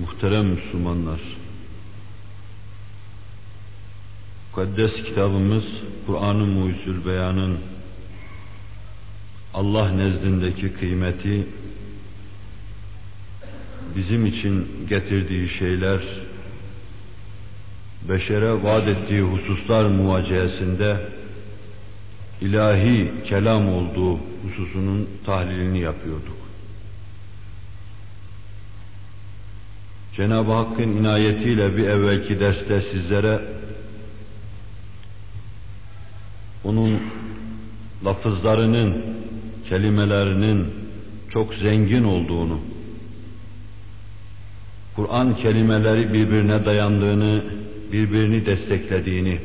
Muhterem Müslümanlar, Mukaddes kitabımız Kur'an-ı Mucizül Beyan'ın Allah nezdindeki kıymeti, bizim için getirdiği şeyler, beşere vaat ettiği hususlar muvaciyesinde ilahi kelam olduğu hususunun tahlilini yapıyorduk. Cenab-ı Hakk'ın inayetiyle bir evvelki derste sizlere onun lafızlarının, kelimelerinin çok zengin olduğunu, Kur'an kelimeleri birbirine dayandığını, birbirini desteklediğini,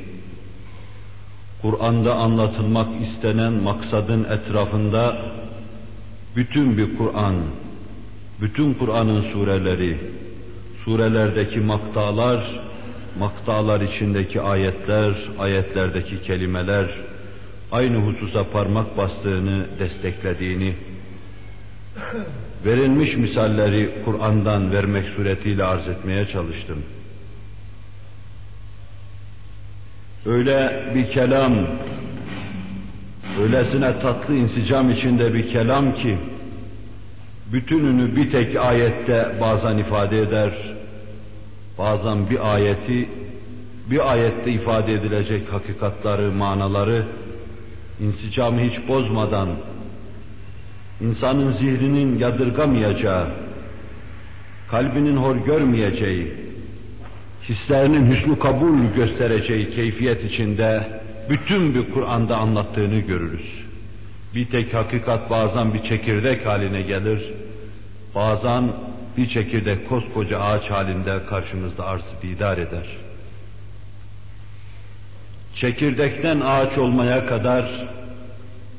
Kur'an'da anlatılmak istenen maksadın etrafında bütün bir Kur'an, bütün Kur'an'ın sureleri, surelerdeki maktalar, maktalar içindeki ayetler, ayetlerdeki kelimeler aynı hususa parmak bastığını, desteklediğini, verilmiş misalleri Kur'an'dan vermek suretiyle arz etmeye çalıştım. Öyle bir kelam, öylesine tatlı insicam içinde bir kelam ki, bütününü bir tek ayette bazen ifade eder, bazen bir ayeti, bir ayette ifade edilecek hakikatları, manaları, insicamı hiç bozmadan, insanın zihninin yadırgamayacağı, kalbinin hor görmeyeceği, hislerinin hüsnü kabul göstereceği keyfiyet içinde bütün bir Kur'an'da anlattığını görürüz. Bir tek hakikat bazen bir çekirdek haline gelir, bazen bir çekirdek koskoca ağaç halinde karşımızda arz didar eder. Çekirdekten ağaç olmaya kadar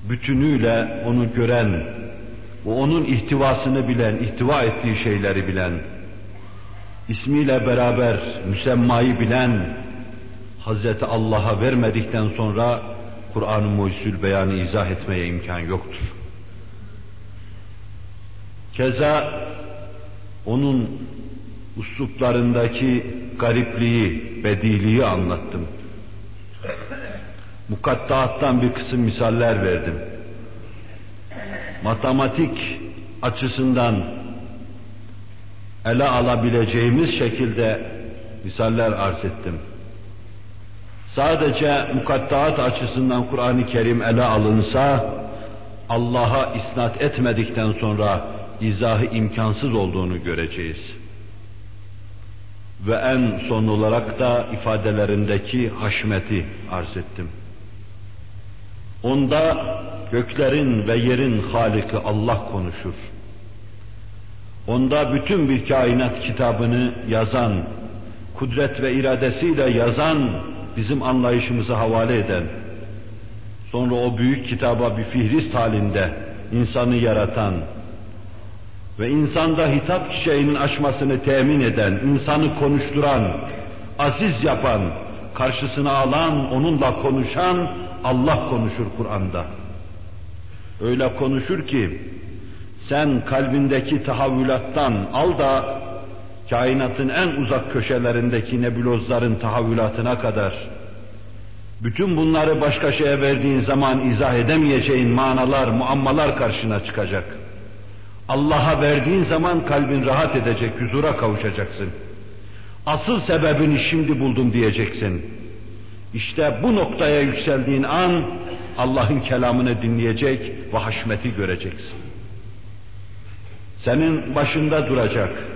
bütünüyle onu gören ve onun ihtivasını bilen, ihtiva ettiği şeyleri bilen, ismiyle beraber müsemmayı bilen, Hazreti Allah'a vermedikten sonra Kur'an-ı Mucizül Beyan'ı izah etmeye imkan yoktur. Keza onun usluplarındaki garipliği, bediliği anlattım. Mukattaattan bir kısım misaller verdim. Matematik açısından ele alabileceğimiz şekilde misaller arz ettim. Sadece mukattaat açısından Kur'an-ı Kerim ele alınsa, Allah'a isnat etmedikten sonra izahı imkansız olduğunu göreceğiz. Ve en son olarak da ifadelerindeki haşmeti arz ettim. Onda göklerin ve yerin Haliki Allah konuşur. Onda bütün bir kainat kitabını yazan, kudret ve iradesiyle yazan, bizim anlayışımızı havale eden, sonra o büyük kitaba bir fihrist halinde insanı yaratan ve insanda hitap çiçeğinin açmasını temin eden, insanı konuşturan, aziz yapan, karşısına alan, onunla konuşan Allah konuşur Kur'an'da. Öyle konuşur ki sen kalbindeki tahavvülattan al da kainatın en uzak köşelerindeki nebulozların tahavvülatına kadar bütün bunları başka şeye verdiğin zaman izah edemeyeceğin manalar, muammalar karşına çıkacak. Allah'a verdiğin zaman kalbin rahat edecek, huzura kavuşacaksın. Asıl sebebini şimdi buldum diyeceksin. İşte bu noktaya yükseldiğin an Allah'ın kelamını dinleyecek ve haşmeti göreceksin. Senin başında duracak,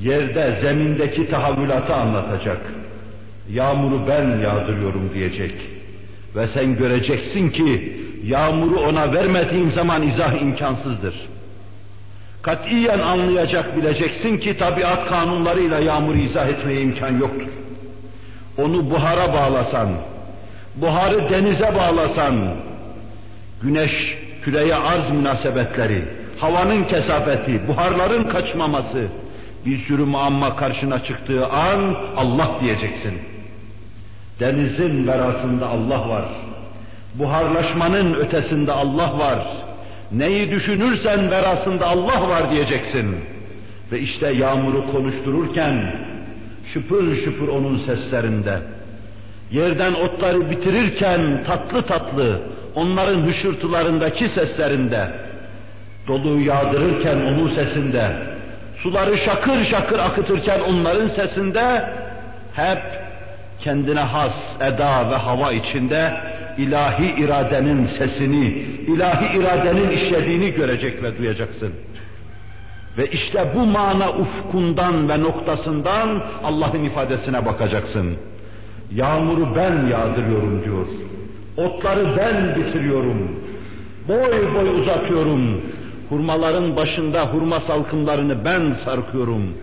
yerde, zemindeki tahavvülatı anlatacak. Yağmuru ben yağdırıyorum diyecek. Ve sen göreceksin ki yağmuru ona vermediğim zaman izah imkansızdır. Katiyen anlayacak bileceksin ki tabiat kanunlarıyla yağmuru izah etmeye imkan yoktur. Onu buhara bağlasan, buharı denize bağlasan, güneş küreye arz münasebetleri, havanın kesafeti, buharların kaçmaması, bir sürü muamma karşına çıktığı an Allah diyeceksin. Denizin verasında Allah var. Buharlaşmanın ötesinde Allah var. Neyi düşünürsen verasında Allah var diyeceksin. Ve işte yağmuru konuştururken şıpır şıpır onun seslerinde, yerden otları bitirirken tatlı tatlı onların hışırtılarındaki seslerinde, doluyu yağdırırken onun sesinde, suları şakır şakır akıtırken onların sesinde hep kendine has eda ve hava içinde ilahi iradenin sesini, ilahi iradenin işlediğini görecek ve duyacaksın. Ve işte bu mana ufkundan ve noktasından Allah'ın ifadesine bakacaksın. Yağmuru ben yağdırıyorum diyor. Otları ben bitiriyorum. Boy boy uzatıyorum. Hurmaların başında hurma salkımlarını ben sarkıyorum.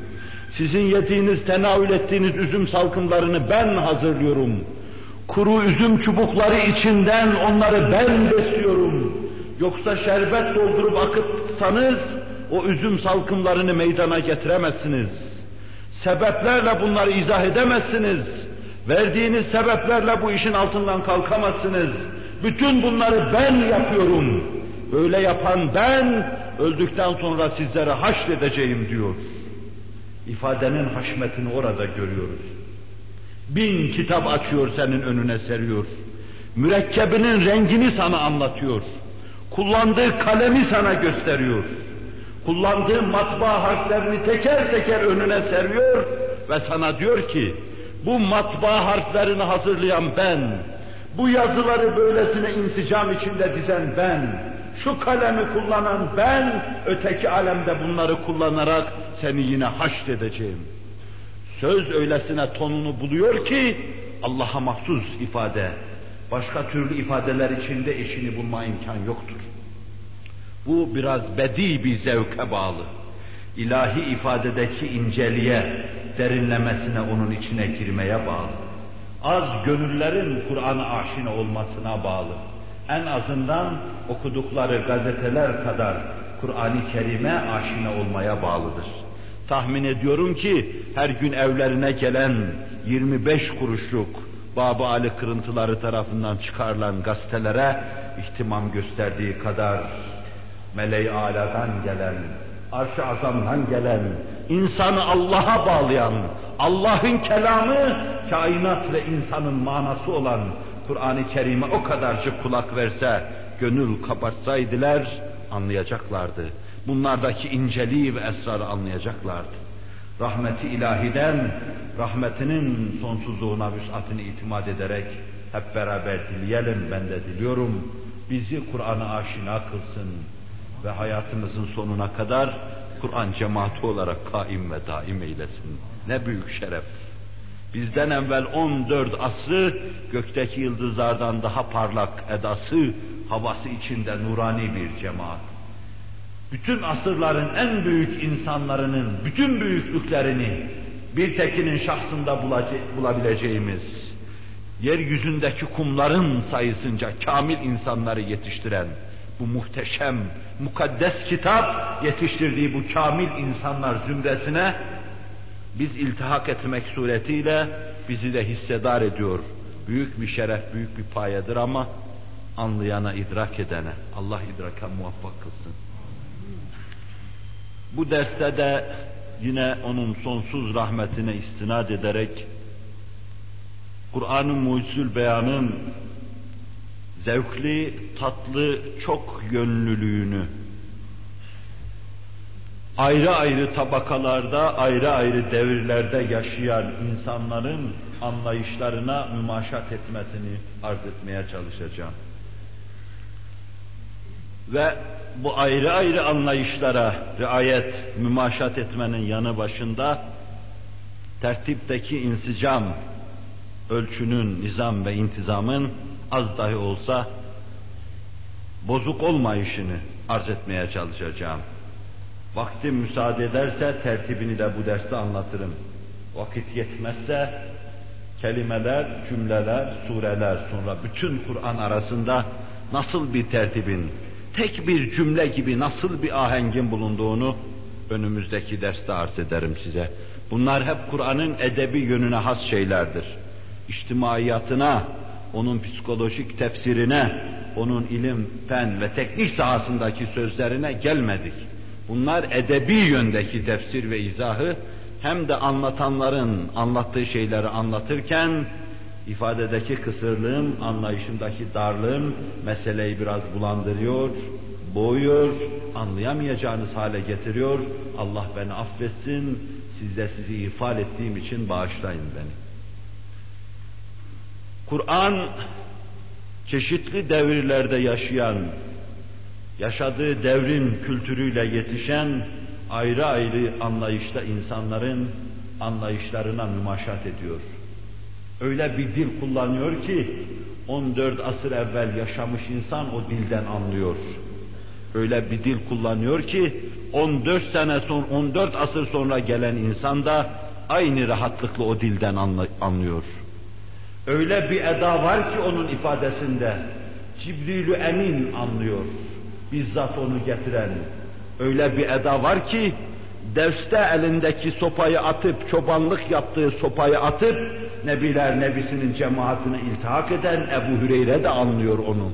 Sizin yediğiniz, tenavül ettiğiniz üzüm salkımlarını ben hazırlıyorum. Kuru üzüm çubukları içinden onları ben besliyorum. Yoksa şerbet doldurup akıtsanız o üzüm salkımlarını meydana getiremezsiniz. Sebeplerle bunları izah edemezsiniz. Verdiğiniz sebeplerle bu işin altından kalkamazsınız. Bütün bunları ben yapıyorum. Böyle yapan ben, öldükten sonra sizlere haşredeceğim diyor. İfadenin haşmetini orada görüyoruz. Bin kitap açıyor senin önüne seriyor. Mürekkebinin rengini sana anlatıyor. Kullandığı kalemi sana gösteriyor. Kullandığı matbaa harflerini teker teker önüne seriyor ve sana diyor ki bu matbaa harflerini hazırlayan ben, bu yazıları böylesine insicam içinde dizen ben, şu kalemi kullanan ben, öteki alemde bunları kullanarak seni yine haşredeceğim. Söz öylesine tonunu buluyor ki Allah'a mahsus ifade. Başka türlü ifadeler içinde eşini bulma imkan yoktur. Bu biraz bedi bir zevke bağlı. İlahi ifadedeki inceliğe, derinlemesine onun içine girmeye bağlı. Az gönüllerin Kur'an'a aşina olmasına bağlı. En azından okudukları gazeteler kadar Kur'an-ı Kerim'e aşina olmaya bağlıdır. Tahmin ediyorum ki her gün evlerine gelen 25 kuruşluk Baba Ali kırıntıları tarafından çıkarılan gazetelere ihtimam gösterdiği kadar meleği aladan gelen, arş-ı azamdan gelen, insanı Allah'a bağlayan, Allah'ın kelamı, kainat ve insanın manası olan Kur'an-ı Kerim'e o kadarcık kulak verse, gönül kabartsaydılar anlayacaklardı. Bunlardaki inceliği ve esrarı anlayacaklardı. Rahmeti ilahiden, rahmetinin sonsuzluğuna, vüsatini itimat ederek hep beraber dileyelim, ben de diliyorum. Bizi Kur'an'a aşina kılsın ve hayatımızın sonuna kadar Kur'an cemaati olarak kaim ve daim eylesin. Ne büyük şeref. Bizden evvel 14 asrı gökteki yıldızlardan daha parlak edası, havası içinde nurani bir cemaat. Bütün asırların en büyük insanlarının bütün büyüklüklerini bir tekinin şahsında bulabileceğimiz, yeryüzündeki kumların sayısınca kamil insanları yetiştiren, bu muhteşem, mukaddes kitap yetiştirdiği bu kamil insanlar zümresine biz iltihak etmek suretiyle bizi de hissedar ediyor. Büyük bir şeref, büyük bir payedir ama anlayana, idrak edene Allah idraka muvaffak kılsın. Bu derste de yine onun sonsuz rahmetine istinad ederek Kur'an-ı Mucizül Beyan'ın zevkli, tatlı, çok yönlülüğünü ayrı ayrı tabakalarda, ayrı ayrı devirlerde yaşayan insanların anlayışlarına mümaşat etmesini arz etmeye çalışacağım. Ve bu ayrı ayrı anlayışlara riayet, mümaşat etmenin yanı başında tertipteki insicam, ölçünün, nizam ve intizamın az dahi olsa bozuk olmayışını arz etmeye çalışacağım. Vaktim müsaade ederse tertibini de bu derste anlatırım. Vakit yetmezse kelimeler, cümleler, sureler sonra bütün Kur'an arasında nasıl bir tertibin, tek bir cümle gibi nasıl bir ahengin bulunduğunu önümüzdeki derste arz ederim size. Bunlar hep Kur'an'ın edebi yönüne has şeylerdir. İçtimaiyatına, onun psikolojik tefsirine, onun ilim, fen ve teknik sahasındaki sözlerine gelmedik. Bunlar edebi yöndeki tefsir ve izahı hem de anlatanların anlattığı şeyleri anlatırken ifadedeki kısırlığım, anlayışındaki darlığım meseleyi biraz bulandırıyor, boğuyor, anlayamayacağınız hale getiriyor. Allah beni affetsin, siz de sizi ifade ettiğim için bağışlayın beni. Kur'an çeşitli devirlerde yaşayan, yaşadığı devrin kültürüyle yetişen ayrı ayrı anlayışta insanların anlayışlarına mümaşat ediyor. Öyle bir dil kullanıyor ki 14 asır evvel yaşamış insan o dilden anlıyor. Öyle bir dil kullanıyor ki 14 sene son 14 asır sonra gelen insan da aynı rahatlıkla o dilden anlıyor. Öyle bir eda var ki onun ifadesinde Cibrilü Emin anlıyor. Bizzat onu getiren. Öyle bir eda var ki Devs'te elindeki sopayı atıp, çobanlık yaptığı sopayı atıp, Nebiler Nebisi'nin cemaatine iltihak eden Ebu Hüreyre de anlıyor onu.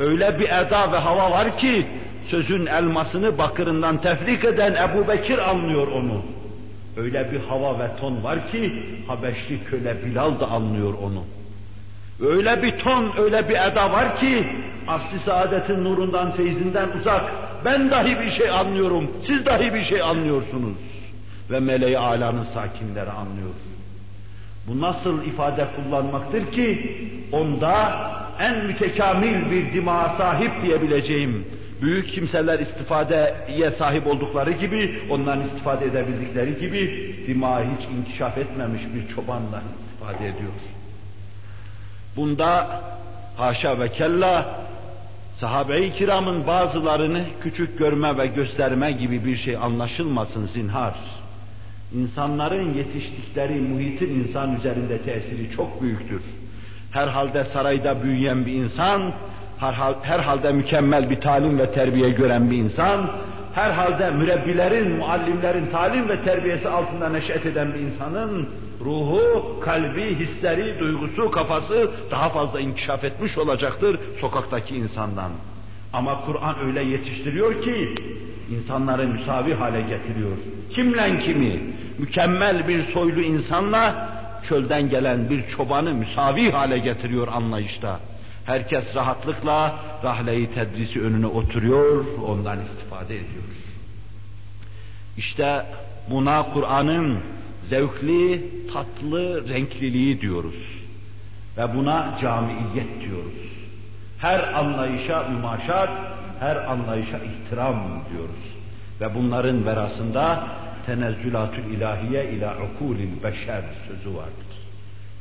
Öyle bir eda ve hava var ki, sözün elmasını bakırından tefrik eden Ebu Bekir anlıyor onu. Öyle bir hava ve ton var ki, Habeşli köle Bilal da anlıyor onu. Öyle bir ton, öyle bir eda var ki, asli saadetin nurundan, feyzinden uzak, ben dahi bir şey anlıyorum, siz dahi bir şey anlıyorsunuz. Ve meleği alanın sakinleri anlıyor. Bu nasıl ifade kullanmaktır ki, onda en mütekamil bir dima sahip diyebileceğim, büyük kimseler istifadeye sahip oldukları gibi, onların istifade edebildikleri gibi, dima hiç inkişaf etmemiş bir çobanla istifade ediyor. Bunda haşa ve kella sahabe-i kiramın bazılarını küçük görme ve gösterme gibi bir şey anlaşılmasın zinhar. İnsanların yetiştikleri muhitin insan üzerinde tesiri çok büyüktür. Herhalde sarayda büyüyen bir insan, herhalde mükemmel bir talim ve terbiye gören bir insan, herhalde mürebbilerin, muallimlerin talim ve terbiyesi altında neşet eden bir insanın ruhu, kalbi, hisleri, duygusu, kafası daha fazla inkişaf etmiş olacaktır sokaktaki insandan. Ama Kur'an öyle yetiştiriyor ki insanları müsavi hale getiriyor. Kimle kimi? Mükemmel bir soylu insanla çölden gelen bir çobanı müsavi hale getiriyor anlayışta. Herkes rahatlıkla rahleyi tedrisi önüne oturuyor, ondan istifade ediyor. İşte buna Kur'an'ın zevkli, tatlı renkliliği diyoruz. Ve buna camiiyet diyoruz. Her anlayışa mümaşat, her anlayışa ihtiram diyoruz. Ve bunların verasında tenezzülatül ilahiye ila ukulil beşer sözü vardır.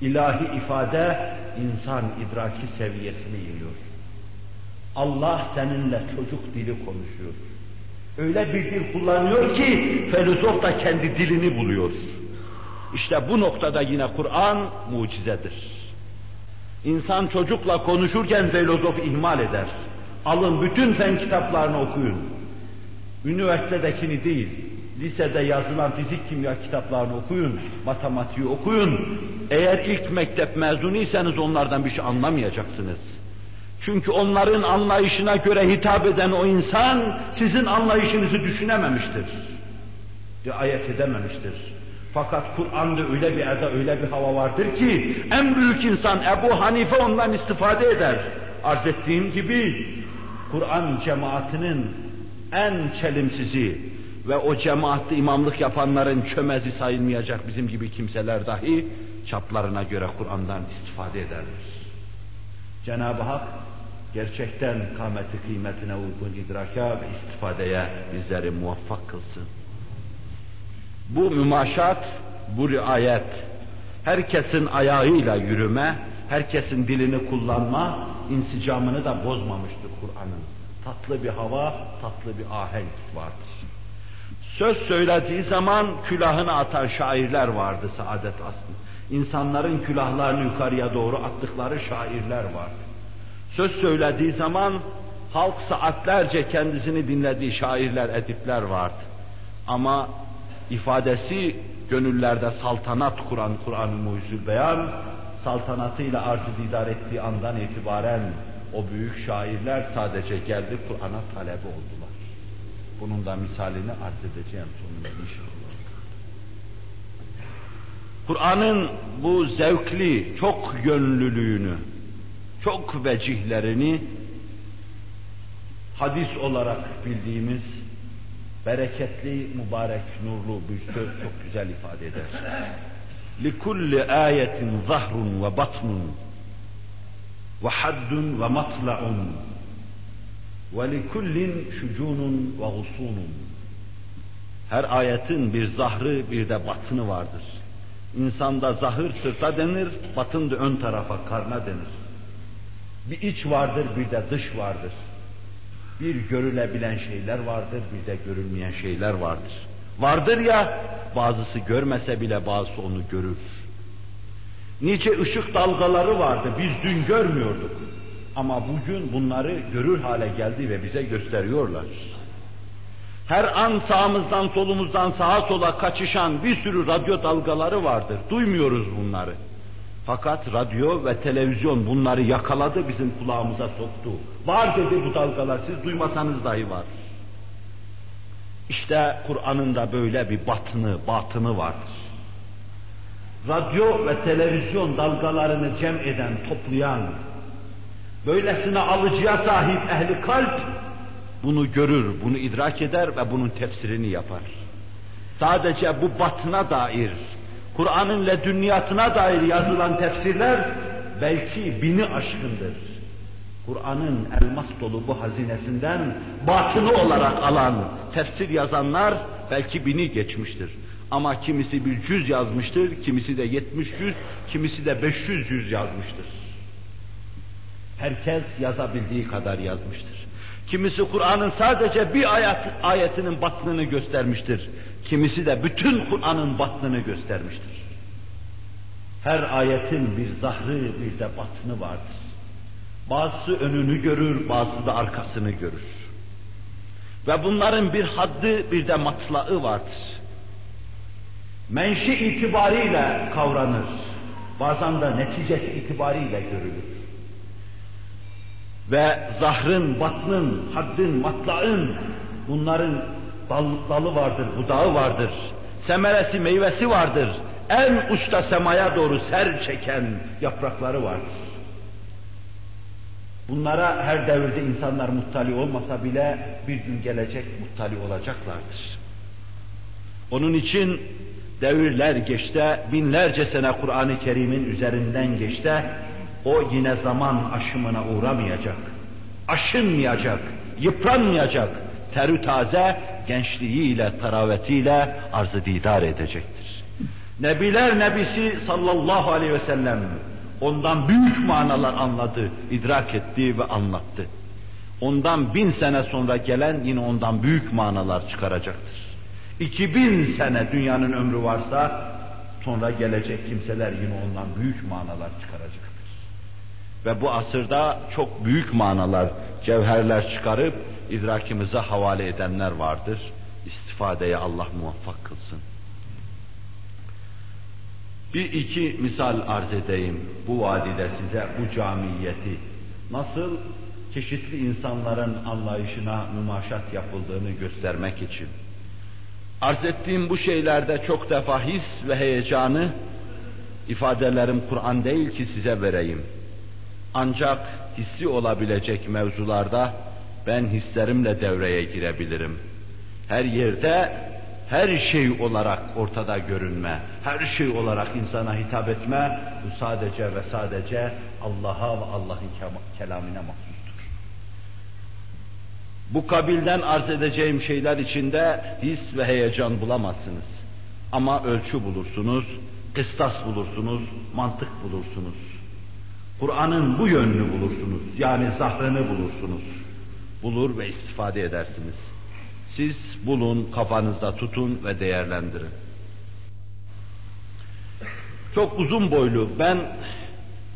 İlahi ifade insan idraki seviyesine iniyor. Allah seninle çocuk dili konuşuyor. Öyle bir dil kullanıyor ki filozof da kendi dilini buluyor. İşte bu noktada yine Kur'an mucizedir. İnsan çocukla konuşurken filozof ihmal eder. Alın bütün fen kitaplarını okuyun. Üniversitedekini değil, lisede yazılan fizik kimya kitaplarını okuyun, matematiği okuyun. Eğer ilk mektep mezunuysanız onlardan bir şey anlamayacaksınız. Çünkü onların anlayışına göre hitap eden o insan sizin anlayışınızı düşünememiştir. Riayet edememiştir. Fakat Kur'an'da öyle bir eda, öyle bir hava vardır ki en büyük insan Ebu Hanife ondan istifade eder. Arz ettiğim gibi Kur'an cemaatinin en çelimsizi ve o cemaatte imamlık yapanların çömezi sayılmayacak bizim gibi kimseler dahi çaplarına göre Kur'an'dan istifade ederler. Cenab-ı Hak gerçekten kâmeti kıymetine uygun idraka ve istifadeye bizleri muvaffak kılsın. Bu mümaşat, bu riayet, herkesin ayağıyla yürüme, herkesin dilini kullanma, insicamını da bozmamıştır Kur'an'ın. Tatlı bir hava, tatlı bir ahenk vardır. Söz söylediği zaman külahını atan şairler vardı saadet aslı. İnsanların külahlarını yukarıya doğru attıkları şairler vardı. Söz söylediği zaman halk saatlerce kendisini dinlediği şairler, edipler vardı. Ama ifadesi gönüllerde saltanat kuran Kur'an-ı Mucizül Beyan, saltanatıyla arz didar ettiği andan itibaren o büyük şairler sadece geldi Kur'an'a talebi oldular. Bunun da misalini arz edeceğim sonunda inşallah. Kur'an'ın bu zevkli, çok yönlülüğünü, çok vecihlerini hadis olarak bildiğimiz bereketli, mübarek, nurlu bir söz çok güzel ifade eder. لِكُلِّ آيَةٍ ظَهْرٌ وَبَطْنٌ وَحَدٌّ وَمَطْلَعٌ وَلِكُلٍّ شُجُونٌ وَغُصُونٌ Her ayetin bir zahrı bir de batını vardır. İnsanda zahır sırta denir, batın da ön tarafa, karna denir. Bir iç vardır, bir de dış vardır. Bir görülebilen şeyler vardır, bir de görülmeyen şeyler vardır. Vardır ya, bazısı görmese bile bazısı onu görür. Nice ışık dalgaları vardı, biz dün görmüyorduk. Ama bugün bunları görür hale geldi ve bize gösteriyorlar. Her an sağımızdan solumuzdan sağa sola kaçışan bir sürü radyo dalgaları vardır. Duymuyoruz bunları. Fakat radyo ve televizyon bunları yakaladı, bizim kulağımıza soktu. Var dedi bu dalgalar, siz duymasanız dahi var. İşte Kur'an'ın da böyle bir batını, batını vardır. Radyo ve televizyon dalgalarını cem eden, toplayan, böylesine alıcıya sahip ehli kalp, bunu görür, bunu idrak eder ve bunun tefsirini yapar. Sadece bu batına dair, Kur'an'ın ledünniyatına dair yazılan tefsirler belki bini aşkındır. Kur'an'ın elmas dolu bu hazinesinden batını olarak alan tefsir yazanlar belki bini geçmiştir. Ama kimisi bir cüz yazmıştır, kimisi de yetmiş yüz, kimisi de beş yüz yüz yazmıştır. Herkes yazabildiği kadar yazmıştır. Kimisi Kur'an'ın sadece bir ayet, ayetinin batnını göstermiştir. Kimisi de bütün Kur'an'ın batnını göstermiştir. Her ayetin bir zahrı bir de batını vardır. Bazısı önünü görür, bazısı da arkasını görür. Ve bunların bir haddi bir de matlağı vardır. Menşi itibariyle kavranır. Bazen de neticesi itibariyle görülür. Ve zahrın, batnın, haddin, matlaın bunların dal, dalı vardır, budağı vardır. Semeresi, meyvesi vardır. En uçta semaya doğru ser çeken yaprakları vardır. Bunlara her devirde insanlar muttali olmasa bile bir gün gelecek muttali olacaklardır. Onun için devirler geçte, binlerce sene Kur'an-ı Kerim'in üzerinden geçte, o yine zaman aşımına uğramayacak, aşınmayacak, yıpranmayacak, terü taze gençliğiyle, taravetiyle arzı didar edecektir. Nebiler Nebisi sallallahu aleyhi ve sellem ondan büyük manalar anladı, idrak etti ve anlattı. Ondan bin sene sonra gelen yine ondan büyük manalar çıkaracaktır. İki bin sene dünyanın ömrü varsa sonra gelecek kimseler yine ondan büyük manalar çıkaracaktır. Ve bu asırda çok büyük manalar, cevherler çıkarıp idrakimize havale edenler vardır. İstifadeye Allah muvaffak kılsın. Bir iki misal arz edeyim bu vadide size bu camiyeti. Nasıl çeşitli insanların anlayışına mümaşat yapıldığını göstermek için. Arz ettiğim bu şeylerde çok defa his ve heyecanı ifadelerim Kur'an değil ki size vereyim. Ancak hissi olabilecek mevzularda ben hislerimle devreye girebilirim. Her yerde her şey olarak ortada görünme, her şey olarak insana hitap etme, bu sadece ve sadece Allah'a ve Allah'ın kelamine mahsustur. Bu kabilden arz edeceğim şeyler içinde his ve heyecan bulamazsınız. Ama ölçü bulursunuz, kıstas bulursunuz, mantık bulursunuz. Kur'an'ın bu yönünü bulursunuz, yani zahrını bulursunuz. Bulur ve istifade edersiniz. Siz bulun, kafanızda tutun ve değerlendirin. Çok uzun boylu, ben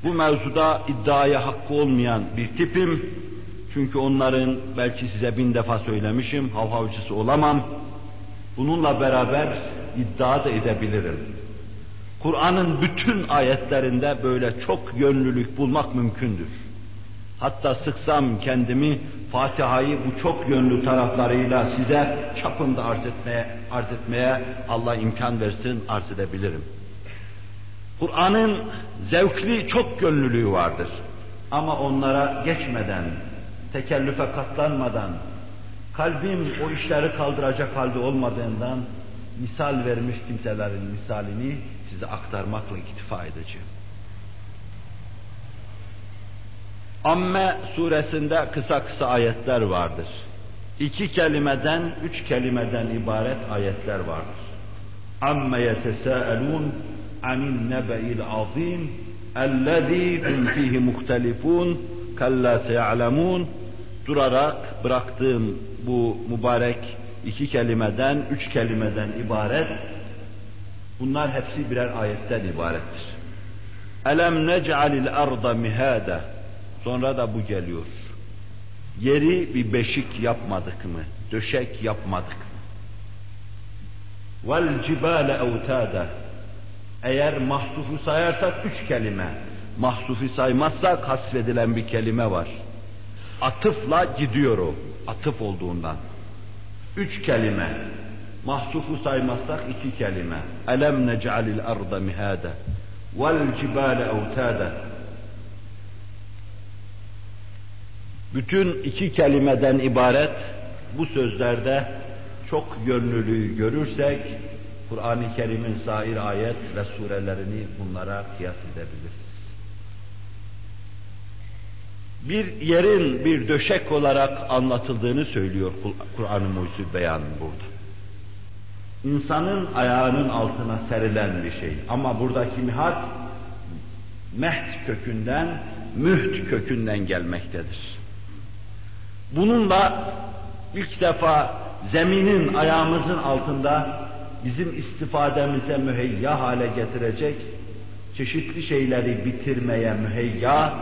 bu mevzuda iddiaya hakkı olmayan bir tipim. Çünkü onların belki size bin defa söylemişim, havhavcısı olamam. Bununla beraber iddia da edebilirim. Kur'an'ın bütün ayetlerinde böyle çok yönlülük bulmak mümkündür. Hatta sıksam kendimi Fatiha'yı bu çok yönlü taraflarıyla size çapında arz etmeye, arz etmeye Allah imkan versin arz edebilirim. Kur'an'ın zevkli çok gönlülüğü vardır. Ama onlara geçmeden, tekellüfe katlanmadan, kalbim o işleri kaldıracak halde olmadığından misal vermiş kimselerin misalini size aktarmakla iktifa edeceğim. Amme suresinde kısa kısa ayetler vardır. İki kelimeden, üç kelimeden ibaret ayetler vardır. Amme yetesâelûn anin nebe'il azîm ellezî hum fîhî muhtelifûn kallâ seyalemûn durarak bıraktığım bu mübarek iki kelimeden, üç kelimeden ibaret bunlar hepsi birer ayetten ibarettir. Elem nec'alil arda mihâde Sonra da bu geliyor. Yeri bir beşik yapmadık mı? Döşek yapmadık mı? Vel cibale evtada. Eğer mahsufu sayarsak üç kelime. Mahsufu saymazsak hasfedilen bir kelime var. Atıfla gidiyor o. Atıf olduğundan. Üç kelime. Mahsufu saymazsak iki kelime. Elem nec'alil arda mihada. Vel cibale evtada. Bütün iki kelimeden ibaret bu sözlerde çok yönlülüğü görürsek Kur'an-ı Kerim'in sair ayet ve surelerini bunlara kıyas edebiliriz. Bir yerin bir döşek olarak anlatıldığını söylüyor Kur'an-ı Mucizü Beyan burada. İnsanın ayağının altına serilen bir şey. Ama buradaki mihat meht kökünden, müht kökünden gelmektedir. Bununla ilk defa zeminin ayağımızın altında bizim istifademize müheyya hale getirecek çeşitli şeyleri bitirmeye müheyya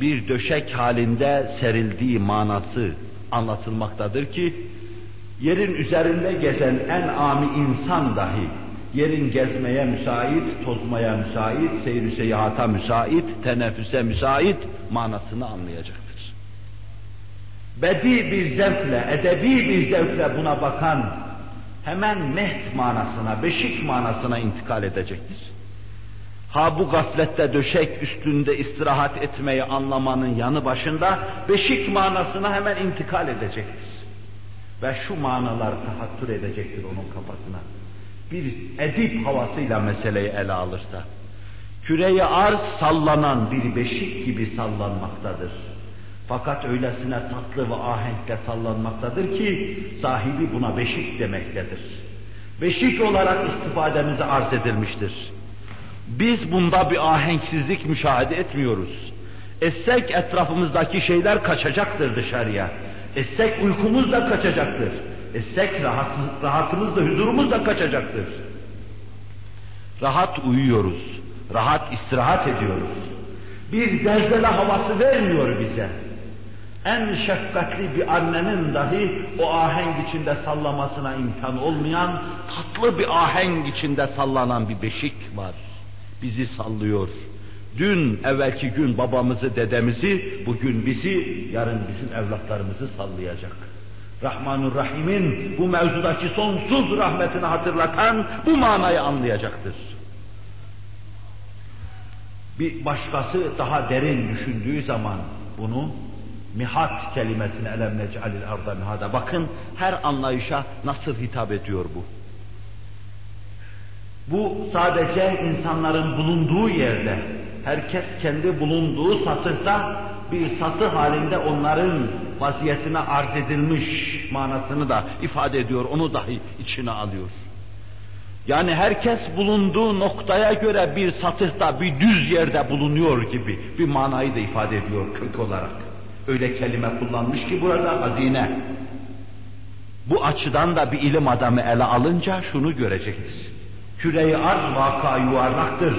bir döşek halinde serildiği manası anlatılmaktadır ki yerin üzerinde gezen en ami insan dahi yerin gezmeye müsait, tozmaya müsait, seyir seyahata müsait, teneffüse müsait manasını anlayacak bedi bir zevkle, edebi bir zevkle buna bakan hemen meht manasına, beşik manasına intikal edecektir. Ha bu gaflette döşek üstünde istirahat etmeyi anlamanın yanı başında beşik manasına hemen intikal edecektir. Ve şu manalar tahattür edecektir onun kafasına. Bir edip havasıyla meseleyi ele alırsa, küreyi arz sallanan bir beşik gibi sallanmaktadır fakat öylesine tatlı ve ahenkle sallanmaktadır ki sahibi buna beşik demektedir. Beşik olarak istifademize arz edilmiştir. Biz bunda bir ahenksizlik müşahede etmiyoruz. Essek etrafımızdaki şeyler kaçacaktır dışarıya. Essek uykumuz da kaçacaktır. Essek rahatsız, rahatımız da huzurumuz da kaçacaktır. Rahat uyuyoruz. Rahat istirahat ediyoruz. Bir zelzele havası vermiyor bize en şefkatli bir annenin dahi o ahenk içinde sallamasına imkan olmayan tatlı bir ahenk içinde sallanan bir beşik var. Bizi sallıyor. Dün evvelki gün babamızı, dedemizi, bugün bizi, yarın bizim evlatlarımızı sallayacak. Rahmanur Rahim'in bu mevzudaki sonsuz rahmetini hatırlatan bu manayı anlayacaktır. Bir başkası daha derin düşündüğü zaman bunu mihat kelimesini elem nec'alil arda mihada. Bakın her anlayışa nasıl hitap ediyor bu. Bu sadece insanların bulunduğu yerde, herkes kendi bulunduğu satıhta bir satı halinde onların vaziyetine arz edilmiş manasını da ifade ediyor, onu dahi içine alıyor. Yani herkes bulunduğu noktaya göre bir satıhta, bir düz yerde bulunuyor gibi bir manayı da ifade ediyor kök olarak. Öyle kelime kullanmış ki burada hazine. Bu açıdan da bir ilim adamı ele alınca şunu göreceksiniz. Küre-i arz vaka yuvarlaktır.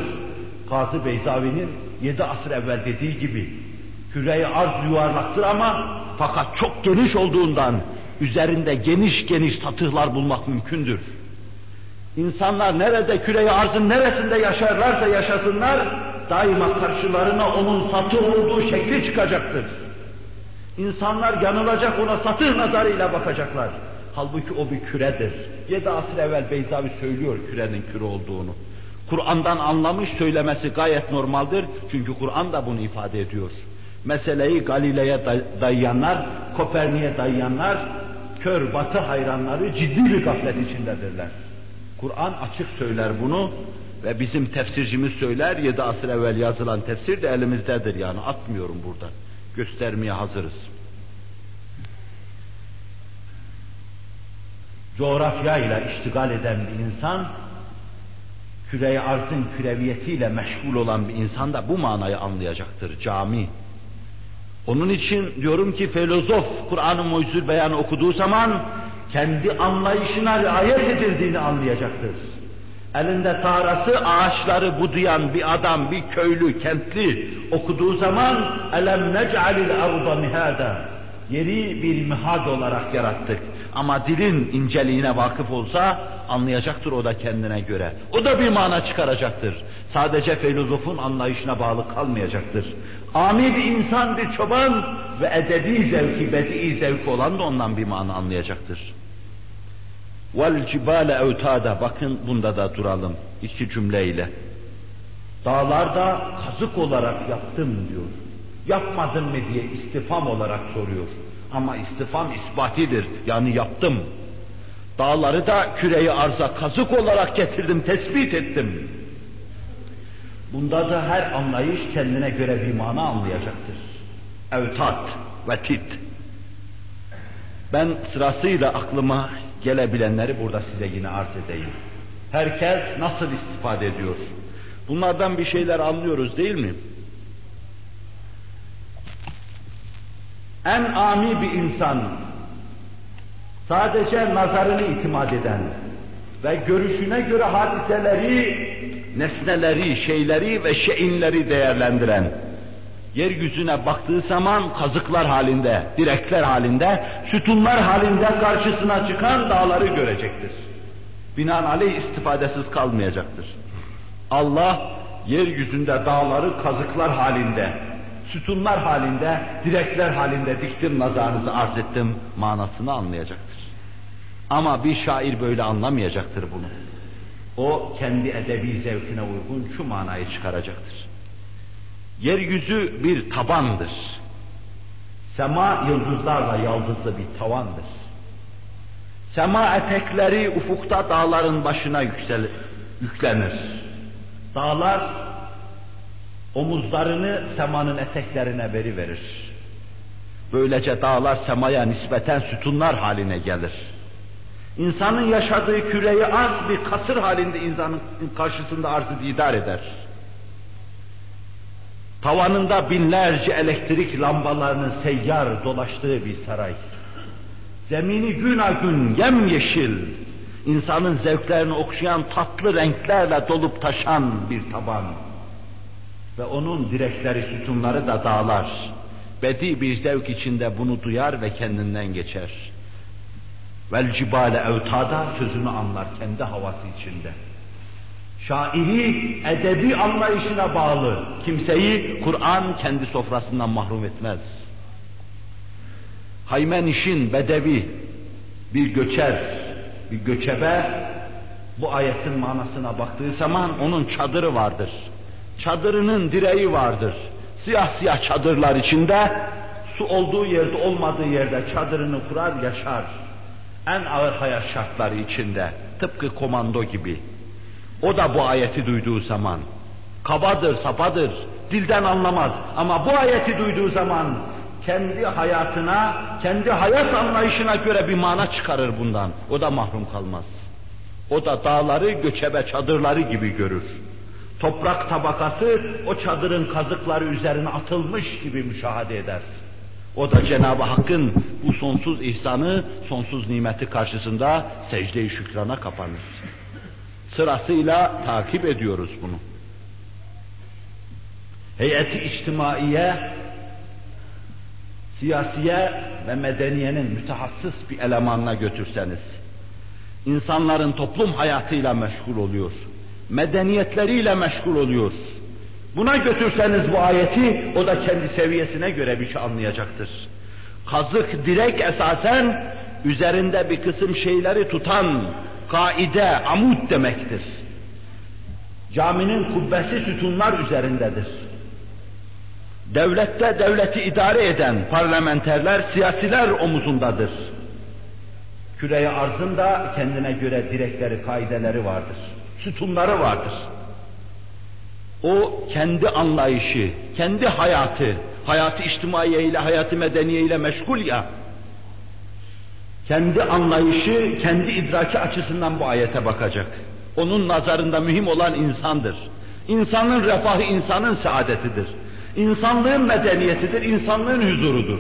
Kazı Beyzavi'nin yedi asır evvel dediği gibi. Küre-i arz yuvarlaktır ama fakat çok geniş olduğundan üzerinde geniş geniş satıhlar bulmak mümkündür. İnsanlar nerede küre-i arzın neresinde yaşarlarsa yaşasınlar daima karşılarına onun satır olduğu şekli çıkacaktır. İnsanlar yanılacak ona satır nazarıyla bakacaklar. Halbuki o bir küredir. Yedi asır evvel Beyzavi söylüyor kürenin küre olduğunu. Kur'an'dan anlamış söylemesi gayet normaldir. Çünkü Kur'an da bunu ifade ediyor. Meseleyi Galile'ye dayayanlar, Kopernik'e dayayanlar, kör batı hayranları ciddi bir gaflet içindedirler. Kur'an açık söyler bunu ve bizim tefsircimiz söyler, yedi asır evvel yazılan tefsir de elimizdedir yani atmıyorum burada. Göstermeye hazırız. Coğrafya ile iştigal eden bir insan, küre arzın küreviyetiyle meşgul olan bir insan da bu manayı anlayacaktır, cami. Onun için diyorum ki filozof Kur'an-ı Mucizül Beyan'ı okuduğu zaman kendi anlayışına riayet edildiğini anlayacaktır. Elinde tarası ağaçları budayan bir adam, bir köylü, kentli okuduğu zaman elem nec'alil arda mihada yeri bir mihad olarak yarattık. Ama dilin inceliğine vakıf olsa anlayacaktır o da kendine göre. O da bir mana çıkaracaktır. Sadece filozofun anlayışına bağlı kalmayacaktır. Ami bir insan, bir çoban ve edebi zevki, bedi zevki olan da ondan bir mana anlayacaktır. Vel cibale evtada bakın bunda da duralım iki cümleyle. Dağlarda kazık olarak yaptım diyor. Yapmadın mı diye istifam olarak soruyor. Ama istifam isbatidir. Yani yaptım. Dağları da küreyi arza kazık olarak getirdim, tespit ettim. Bunda da her anlayış kendine göre bir mana anlayacaktır. Evtat ve tit. Ben sırasıyla aklıma gelebilenleri burada size yine arz edeyim. Herkes nasıl istifade ediyor? Bunlardan bir şeyler anlıyoruz değil mi? En ami bir insan, sadece nazarını itimat eden ve görüşüne göre hadiseleri, nesneleri, şeyleri ve şeyinleri değerlendiren, yeryüzüne baktığı zaman kazıklar halinde, direkler halinde, sütunlar halinde karşısına çıkan dağları görecektir. Binaenaleyh istifadesiz kalmayacaktır. Allah yeryüzünde dağları kazıklar halinde, sütunlar halinde, direkler halinde diktim nazarınızı arz ettim manasını anlayacaktır. Ama bir şair böyle anlamayacaktır bunu. O kendi edebi zevkine uygun şu manayı çıkaracaktır. Yeryüzü bir tabandır. Sema yıldızlarla yaldızlı bir tavandır. Sema etekleri ufukta dağların başına yüksel, yüklenir. Dağlar omuzlarını semanın eteklerine veri verir. Böylece dağlar semaya nispeten sütunlar haline gelir. İnsanın yaşadığı küreyi az bir kasır halinde insanın karşısında arzı didar eder. Tavanında binlerce elektrik lambalarının seyyar dolaştığı bir saray. Zemini gün a gün yemyeşil, insanın zevklerini okşayan tatlı renklerle dolup taşan bir taban. Ve onun direkleri, sütunları da dağlar. Bedi bir zevk içinde bunu duyar ve kendinden geçer. Vel cibale evtada sözünü anlar kendi havası içinde. Şairi edebi anlayışına bağlı. Kimseyi Kur'an kendi sofrasından mahrum etmez. Haymenişin bedevi bir göçer, bir göçebe bu ayetin manasına baktığı zaman onun çadırı vardır. Çadırının direği vardır. Siyah siyah çadırlar içinde su olduğu yerde olmadığı yerde çadırını kurar yaşar. En ağır hayat şartları içinde tıpkı komando gibi. O da bu ayeti duyduğu zaman kabadır, sapadır, dilden anlamaz ama bu ayeti duyduğu zaman kendi hayatına, kendi hayat anlayışına göre bir mana çıkarır bundan. O da mahrum kalmaz. O da dağları göçebe çadırları gibi görür. Toprak tabakası o çadırın kazıkları üzerine atılmış gibi müşahede eder. O da Cenab-ı Hakk'ın bu sonsuz ihsanı, sonsuz nimeti karşısında secde-i şükrana kapanır. Sırasıyla takip ediyoruz bunu. Heyeti içtimaiye, siyasiye ve medeniyenin mütehassıs bir elemanına götürseniz, insanların toplum hayatıyla meşgul oluyor, medeniyetleriyle meşgul oluyor, Buna götürseniz bu ayeti, o da kendi seviyesine göre bir şey anlayacaktır. Kazık direk esasen üzerinde bir kısım şeyleri tutan kaide, amut demektir. Caminin kubbesi sütunlar üzerindedir. Devlette devleti idare eden parlamenterler, siyasiler omuzundadır. Küreye arzın da kendine göre direkleri, kaideleri vardır. Sütunları vardır. O kendi anlayışı, kendi hayatı, hayatı içtimaiye ile, hayatı medeniye ile meşgul ya, kendi anlayışı, kendi idraki açısından bu ayete bakacak. Onun nazarında mühim olan insandır. İnsanın refahı insanın saadetidir. İnsanlığın medeniyetidir, insanlığın huzurudur.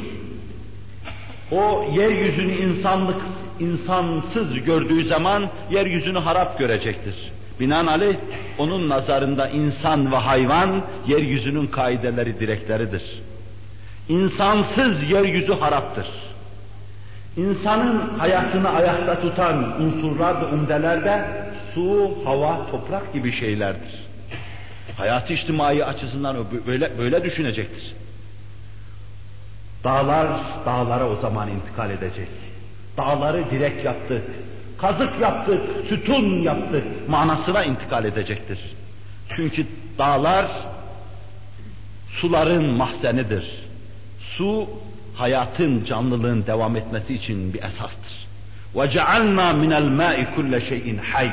O yeryüzünü insanlık, insansız gördüğü zaman yeryüzünü harap görecektir. Binaenaleyh onun nazarında insan ve hayvan yeryüzünün kaideleri, direkleridir. İnsansız yeryüzü haraptır. İnsanın hayatını ayakta tutan unsurlar ve umdeler de su, hava, toprak gibi şeylerdir. Hayatı içtimai açısından böyle, böyle düşünecektir. Dağlar, dağlara o zaman intikal edecek. Dağları direk yaptık, kazık yaptık, sütun yaptık manasına intikal edecektir. Çünkü dağlar suların mahzenidir. Su hayatın, canlılığın devam etmesi için bir esastır. وَجَعَلْنَا مِنَ الْمَاءِ كُلَّ شَيْءٍ حَيٍّ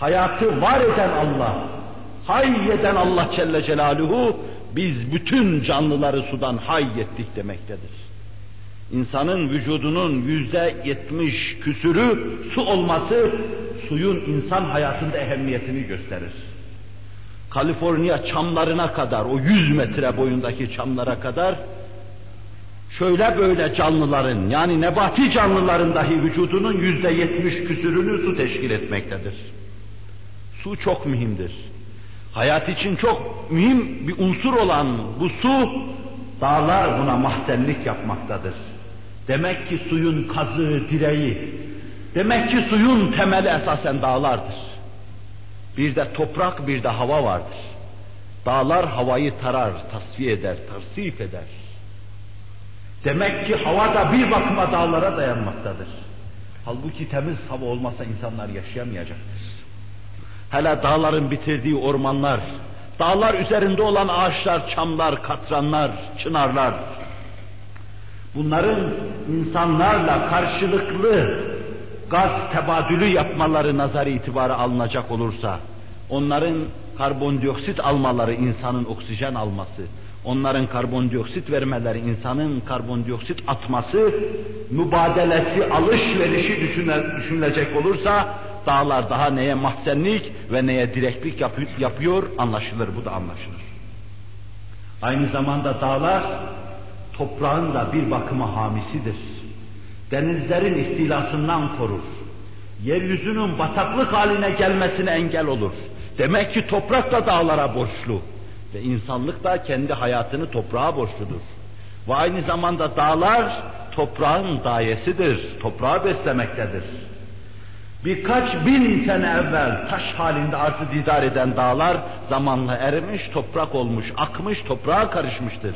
Hayatı var eden Allah, hay eden Allah Celle Celaluhu, biz bütün canlıları sudan hay ettik demektedir. İnsanın vücudunun yüzde yetmiş küsürü su olması, suyun insan hayatında ehemmiyetini gösterir. Kaliforniya çamlarına kadar, o yüz metre boyundaki çamlara kadar, şöyle böyle canlıların, yani nebati canlıların dahi vücudunun yüzde yetmiş küsürünü su teşkil etmektedir. Su çok mühimdir. Hayat için çok mühim bir unsur olan bu su, dağlar buna mahzenlik yapmaktadır. Demek ki suyun kazığı, direği, demek ki suyun temeli esasen dağlardır. Bir de toprak, bir de hava vardır. Dağlar havayı tarar, tasfiye eder, tarsif eder. Demek ki hava da bir bakıma dağlara dayanmaktadır. Halbuki temiz hava olmasa insanlar yaşayamayacaktır. Hele dağların bitirdiği ormanlar, dağlar üzerinde olan ağaçlar, çamlar, katranlar, çınarlar. Bunların insanlarla karşılıklı gaz tebadülü yapmaları nazarı itibarı alınacak olursa, onların karbondioksit almaları, insanın oksijen alması, onların karbondioksit vermeleri, insanın karbondioksit atması, mübadelesi, alışverişi düşünülecek olursa, dağlar daha neye mahzenlik ve neye direklik yapıyor anlaşılır, bu da anlaşılır. Aynı zamanda dağlar toprağın da bir bakıma hamisidir. Denizlerin istilasından korur. Yeryüzünün bataklık haline gelmesine engel olur. Demek ki toprak da dağlara borçlu. Ve insanlık da kendi hayatını toprağa borçludur. Ve aynı zamanda dağlar toprağın dayesidir, toprağı beslemektedir. Birkaç bin sene evvel taş halinde arzı didar eden dağlar zamanla erimiş, toprak olmuş, akmış, toprağa karışmıştır.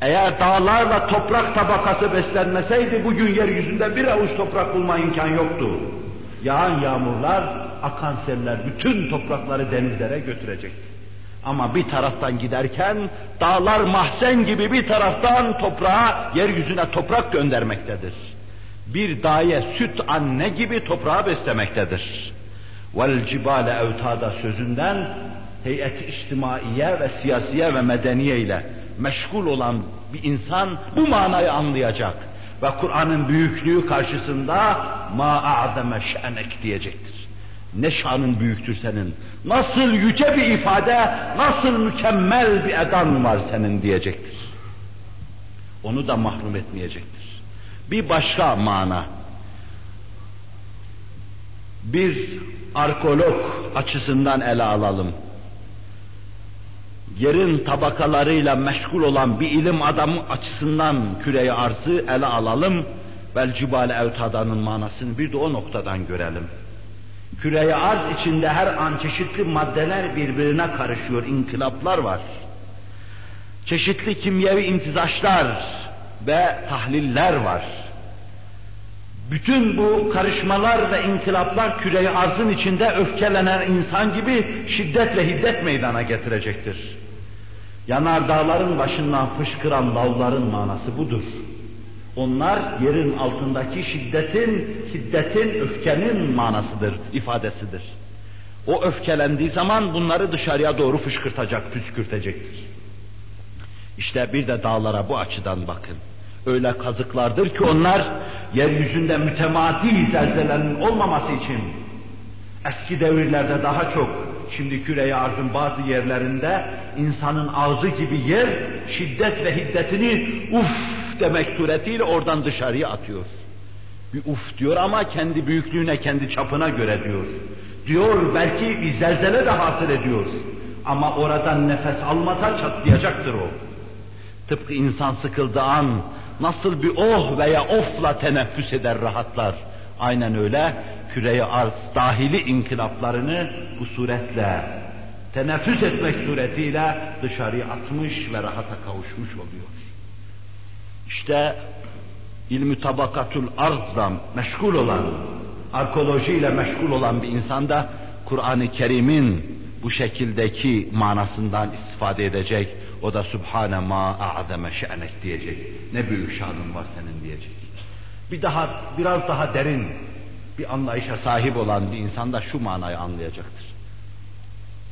Eğer dağlarla toprak tabakası beslenmeseydi bugün yeryüzünde bir avuç toprak bulma imkan yoktu. Yağan yağmurlar, akan seller bütün toprakları denizlere götürecekti. Ama bir taraftan giderken dağlar mahzen gibi bir taraftan toprağa, yeryüzüne toprak göndermektedir. Bir daye süt anne gibi toprağı beslemektedir. Vel cibale evtada sözünden heyet içtimaiye ve siyasiye ve medeniye ile meşgul olan bir insan bu manayı anlayacak ve Kur'an'ın büyüklüğü karşısında ma a'zeme şe'nek diyecektir. Ne şanın büyüktür senin, nasıl yüce bir ifade, nasıl mükemmel bir edan var senin diyecektir. Onu da mahrum etmeyecektir. Bir başka mana, bir arkeolog açısından ele alalım yerin tabakalarıyla meşgul olan bir ilim adamı açısından küreyi arzı ele alalım. Vel cibale evtadanın manasını bir de o noktadan görelim. Küreye arz içinde her an çeşitli maddeler birbirine karışıyor, inkılaplar var. Çeşitli kimyevi imtizaçlar ve tahliller var. Bütün bu karışmalar ve inkılaplar küreyi arzın içinde öfkelenen insan gibi şiddet ve hiddet meydana getirecektir. Yanar dağların başından fışkıran lavların manası budur. Onlar yerin altındaki şiddetin, hiddetin, öfkenin manasıdır, ifadesidir. O öfkelendiği zaman bunları dışarıya doğru fışkırtacak, püskürtecektir. İşte bir de dağlara bu açıdan bakın. Öyle kazıklardır ki onlar yeryüzünde mütemadi zelzelenin olmaması için eski devirlerde daha çok şimdi küreye arzın bazı yerlerinde insanın ağzı gibi yer şiddet ve hiddetini uf demek suretiyle oradan dışarıya atıyor. Bir uf diyor ama kendi büyüklüğüne, kendi çapına göre diyor. Diyor belki bir zelzele de hasıl ediyor. Ama oradan nefes almasa çatlayacaktır o. Tıpkı insan sıkıldığı an nasıl bir oh veya ofla teneffüs eder rahatlar. Aynen öyle küreye arz dahili inkılaplarını bu suretle teneffüs etmek suretiyle dışarıya atmış ve rahata kavuşmuş oluyor. İşte ilmi tabakatul arzla meşgul olan, arkeolojiyle meşgul olan bir insan da Kur'an-ı Kerim'in bu şekildeki manasından istifade edecek. O da Subhane ma a'zeme şe'nek diyecek. Ne büyük şanın var senin diyecek. Bir daha, biraz daha derin bir anlayışa sahip olan bir insan da şu manayı anlayacaktır.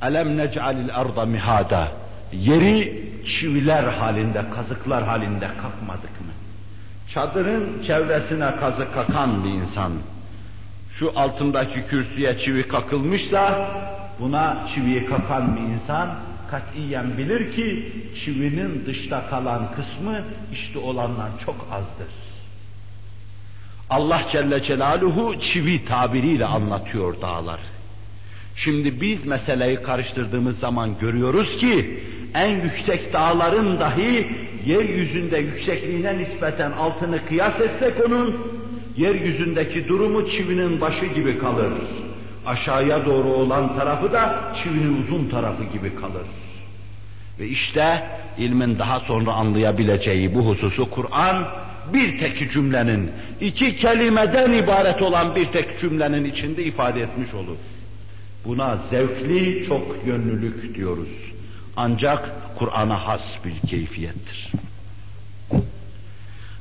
Elem nec'alil arda mihada. Yeri çiviler halinde, kazıklar halinde kakmadık mı? Çadırın çevresine kazık kakan bir insan, şu altındaki kürsüye çivi kakılmışsa, buna çiviyi kakan bir insan, katiyen bilir ki çivinin dışta kalan kısmı işte olandan çok azdır. Allah Celle Celaluhu çivi tabiriyle anlatıyor dağlar. Şimdi biz meseleyi karıştırdığımız zaman görüyoruz ki en yüksek dağların dahi yeryüzünde yüksekliğine nispeten altını kıyas etsek onun yeryüzündeki durumu çivinin başı gibi kalır. Aşağıya doğru olan tarafı da çivinin uzun tarafı gibi kalır. Ve işte ilmin daha sonra anlayabileceği bu hususu Kur'an bir tek cümlenin, iki kelimeden ibaret olan bir tek cümlenin içinde ifade etmiş olur. Buna zevkli çok yönlülük diyoruz. Ancak Kur'an'a has bir keyfiyettir.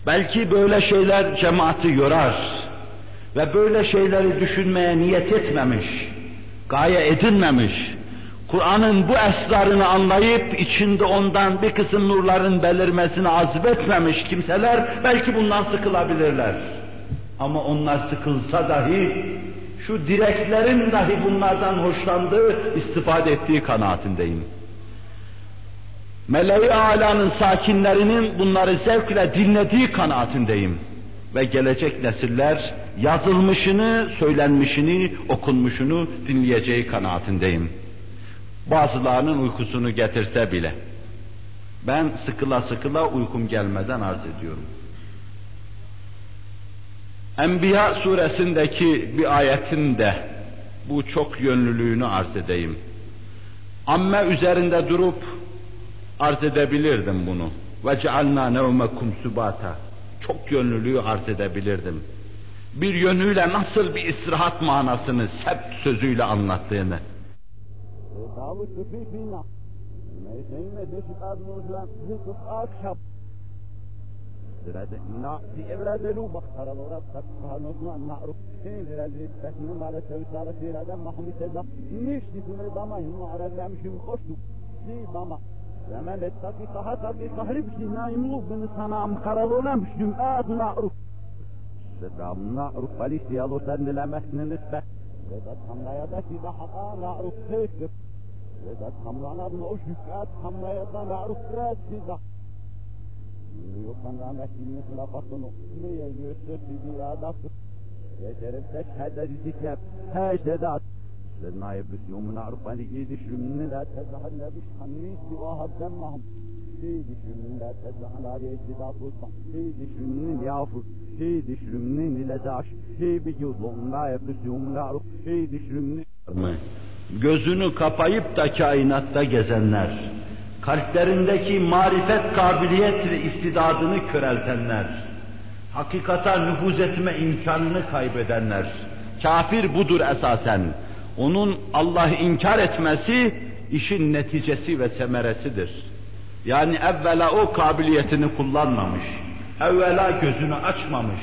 Belki böyle şeyler cemaati yorar ve böyle şeyleri düşünmeye niyet etmemiş, gaye edinmemiş, Kur'an'ın bu esrarını anlayıp içinde ondan bir kısım nurların belirmesini azmetmemiş kimseler belki bundan sıkılabilirler. Ama onlar sıkılsa dahi şu direklerin dahi bunlardan hoşlandığı, istifade ettiği kanaatindeyim. Meleği alanın sakinlerinin bunları zevkle dinlediği kanaatindeyim. Ve gelecek nesiller yazılmışını, söylenmişini, okunmuşunu dinleyeceği kanaatindeyim. Bazılarının uykusunu getirse bile. Ben sıkıla sıkıla uykum gelmeden arz ediyorum. Enbiya suresindeki bir ayetin de bu çok yönlülüğünü arz edeyim. Amme üzerinde durup arz edebilirdim bunu. Ve cealna nevmekum subata. Çok yönlülüğü arz edebilirdim. Bir yönüyle nasıl bir istirahat manasını sept sözüyle anlattığını. Davut Cały Krzypina. Myślimy, gdyż padł żadnych akcja. Zrady, na zrady lubach, karalara, tak kanusna, na rukin, zrady, tak nie ma lecę, sara, zrada, mahmi, teda, niszki, suny, dama, inna, arazem, się, kosztu, si, dama. Zemen, ettaki, sahataki, sahribsi, na imlu, bin, sanam, karalolem, şüm, ad, na ruk. Sedam, na ruk, aliş, diyalo, sen, nilemesnin, lisbek. Zodat hamlayada fi bahata ma'ruf teyfir. Zodat hamlanan o şükrat hamlayada ma'ruf teyfir. Zodat Yukandan ekini hılafatını neye gösterdi bir adası. Geçerim tek heder zikep, hecedat. Sırna iblis yumun arfani gidişim nila tezahalle bişhanni sivahabden mahmud şürünler tezahlar yecida tutma. Seydi şürünün yafur. Seydi şürünün ile daş. Seydi yuzunla yapısıyumla ruh. Şürünün Gözünü kapayıp da kainatta gezenler, kalplerindeki marifet kabiliyet ve istidadını köreltenler, hakikata nüfuz etme imkanını kaybedenler, kafir budur esasen. Onun Allah'ı inkar etmesi işin neticesi ve semeresidir. Yani evvela o kabiliyetini kullanmamış, evvela gözünü açmamış,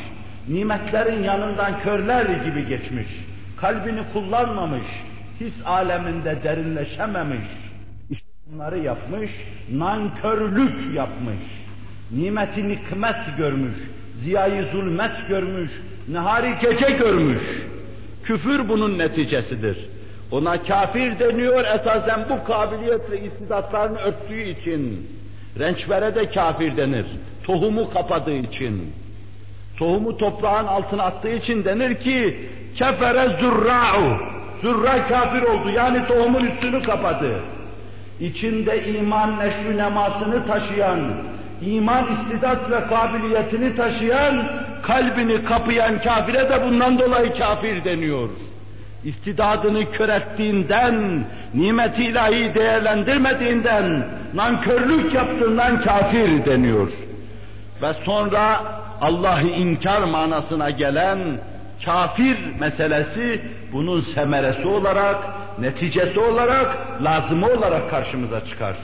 nimetlerin yanından körler gibi geçmiş, kalbini kullanmamış, his aleminde derinleşememiş, işte bunları yapmış, nankörlük yapmış, nimeti nikmet görmüş, ziyayı zulmet görmüş, nehari gece görmüş. Küfür bunun neticesidir. Ona kafir deniyor esasen bu kabiliyet ve istidatlarını örttüğü için. Rençvere de kafir denir. Tohumu kapadığı için. Tohumu toprağın altına attığı için denir ki kefere zurra'u. Zurra kafir oldu yani tohumun üstünü kapadı. İçinde iman neşri nemasını taşıyan, iman istidat ve kabiliyetini taşıyan, kalbini kapayan kafire de bundan dolayı kafir deniyor İstidadını kör ettiğinden, nimet ilahi değerlendirmediğinden, nankörlük yaptığından kafir deniyor. Ve sonra Allah'ı inkar manasına gelen kafir meselesi bunun semeresi olarak, neticesi olarak, lazımı olarak karşımıza çıkar.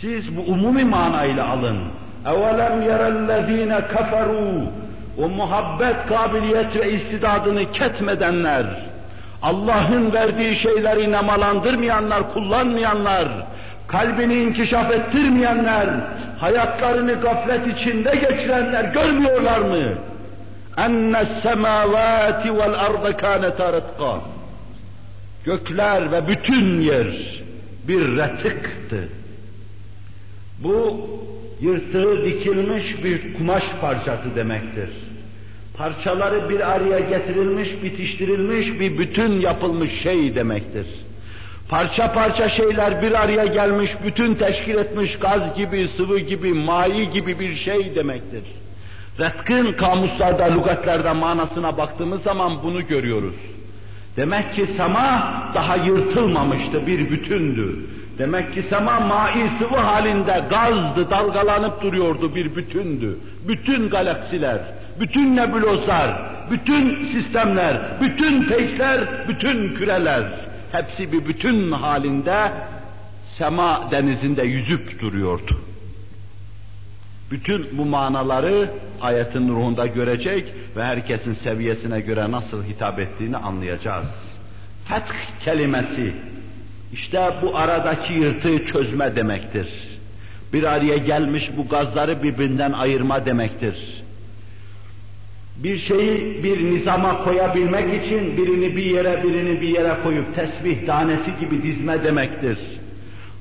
Siz bu umumi manayla alın. اَوَلَمْ يَرَ الَّذ۪ينَ كَفَرُوا O muhabbet kabiliyet ve istidadını ketmedenler, Allah'ın verdiği şeyleri nemalandırmayanlar, kullanmayanlar, kalbini inkişaf ettirmeyenler, hayatlarını gaflet içinde geçirenler görmüyorlar mı? اَنَّ السَّمَاوَاتِ وَالْاَرْضَ كَانَتَا رَتْقًا Gökler ve bütün yer bir retıktı. Bu yırtığı dikilmiş bir kumaş parçası demektir. Parçaları bir araya getirilmiş, bitiştirilmiş bir bütün yapılmış şey demektir. Parça parça şeyler bir araya gelmiş, bütün teşkil etmiş gaz gibi, sıvı gibi, mai gibi bir şey demektir. Retkın kamuslarda, lügatlerde manasına baktığımız zaman bunu görüyoruz. Demek ki sema daha yırtılmamıştı, bir bütündü. Demek ki sema mai sıvı halinde gazdı, dalgalanıp duruyordu, bir bütündü. Bütün galaksiler, bütün nebulozlar, bütün sistemler, bütün peykler, bütün küreler hepsi bir bütün halinde sema denizinde yüzüp duruyordu. Bütün bu manaları ayetin ruhunda görecek ve herkesin seviyesine göre nasıl hitap ettiğini anlayacağız. Feth kelimesi işte bu aradaki yırtığı çözme demektir. Bir araya gelmiş bu gazları birbirinden ayırma demektir. Bir şeyi bir nizama koyabilmek için birini bir yere birini bir yere koyup tesbih tanesi gibi dizme demektir.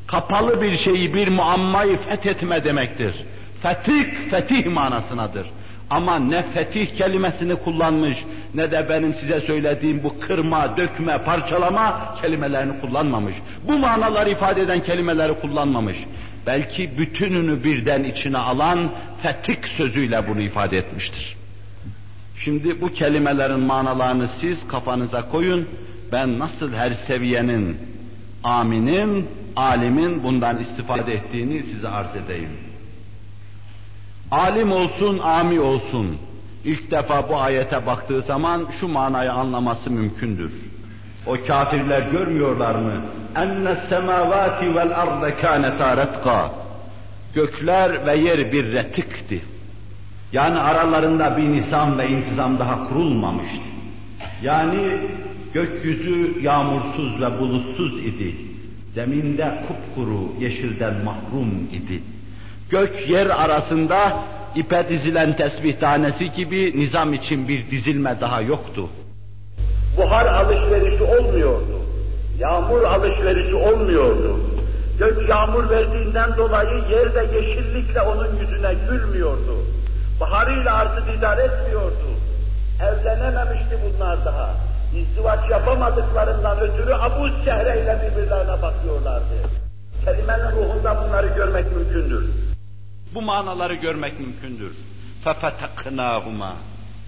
Kapalı bir şeyi bir muammayı fethetme demektir. Fetih, fetih manasınadır. Ama ne fetih kelimesini kullanmış ne de benim size söylediğim bu kırma, dökme, parçalama kelimelerini kullanmamış. Bu manaları ifade eden kelimeleri kullanmamış. Belki bütününü birden içine alan fetik sözüyle bunu ifade etmiştir. Şimdi bu kelimelerin manalarını siz kafanıza koyun. Ben nasıl her seviyenin aminin, alimin bundan istifade ettiğini size arz edeyim. Alim olsun, ami olsun. İlk defa bu ayete baktığı zaman şu manayı anlaması mümkündür. O kafirler görmüyorlar mı? Enne semavati vel arda kânetâ retqâ. Gökler ve yer bir retikti. Yani aralarında bir nizam ve intizam daha kurulmamıştı. Yani gökyüzü yağmursuz ve bulutsuz idi. Zeminde kupkuru, yeşilden mahrum idi gök yer arasında ipe dizilen tesbih tanesi gibi nizam için bir dizilme daha yoktu. Buhar alışverişi olmuyordu. Yağmur alışverişi olmuyordu. Gök yağmur verdiğinden dolayı yerde yeşillikle onun yüzüne gülmüyordu. Baharıyla artık idare etmiyordu. Evlenememişti bunlar daha. İzdivaç yapamadıklarından ötürü Abu Çehre ile birbirlerine bakıyorlardı. Kelimenin ruhunda bunları görmek mümkündür. Bu manaları görmek mümkündür. فَفَتَقْنَاهُمَا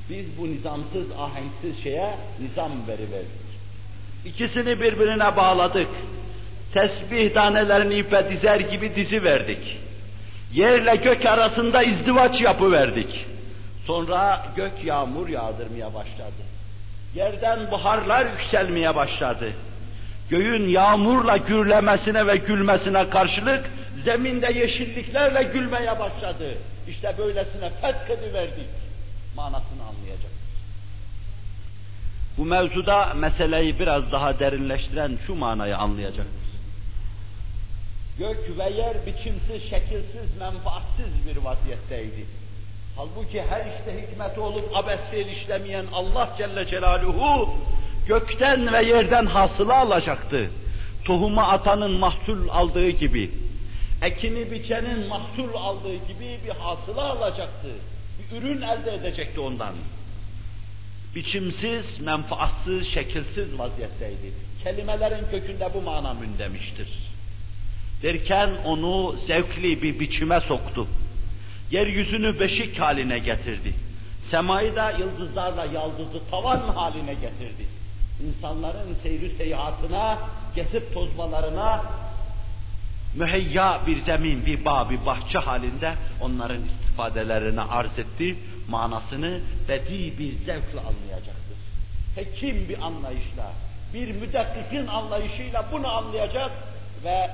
Biz bu nizamsız, ahenksiz şeye nizam veriverdik. İkisini birbirine bağladık. Tesbih tanelerini ipe dizer gibi dizi verdik. Yerle gök arasında izdivaç yapıverdik. Sonra gök yağmur yağdırmaya başladı. Yerden buharlar yükselmeye başladı. Göğün yağmurla gürlemesine ve gülmesine karşılık zeminde yeşilliklerle gülmeye başladı. İşte böylesine fethediverdik. Manasını anlayacak. Bu mevzuda meseleyi biraz daha derinleştiren şu manayı anlayacaktır. Gök ve yer biçimsiz, şekilsiz, menfaatsiz bir vaziyetteydi. Halbuki her işte hikmeti olup abesfiil işlemeyen Allah Celle Celaluhu gökten ve yerden hasıla alacaktı. Tohumu atanın mahsul aldığı gibi, ekini biçenin mahsul aldığı gibi bir hasıla alacaktı. Bir ürün elde edecekti ondan. Biçimsiz, menfaatsız, şekilsiz vaziyetteydi. Kelimelerin kökünde bu mana mündemiştir. Derken onu zevkli bir biçime soktu. Yeryüzünü beşik haline getirdi. Semayı da yıldızlarla yaldızı tavan haline getirdi. İnsanların seyri seyahatine, gezip tozmalarına müheyya bir zemin, bir bağ, bir bahçe halinde onların istifadelerine arz etti. Manasını bedi bir zevkle anlayacaktır. Hekim bir anlayışla, bir müdekkikin anlayışıyla bunu anlayacak ve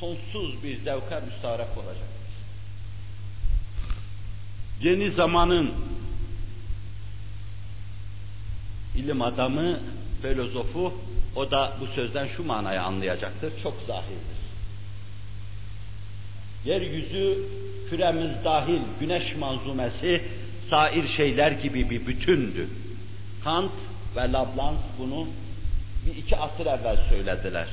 sonsuz bir zevke müstarak olacak. Yeni zamanın ilim adamı, filozofu, o da bu sözden şu manayı anlayacaktır. Çok zahirdir. Yeryüzü, küremiz dahil, güneş manzumesi, sair şeyler gibi bir bütündü. Kant ve Lablans bunu bir iki asır evvel söylediler.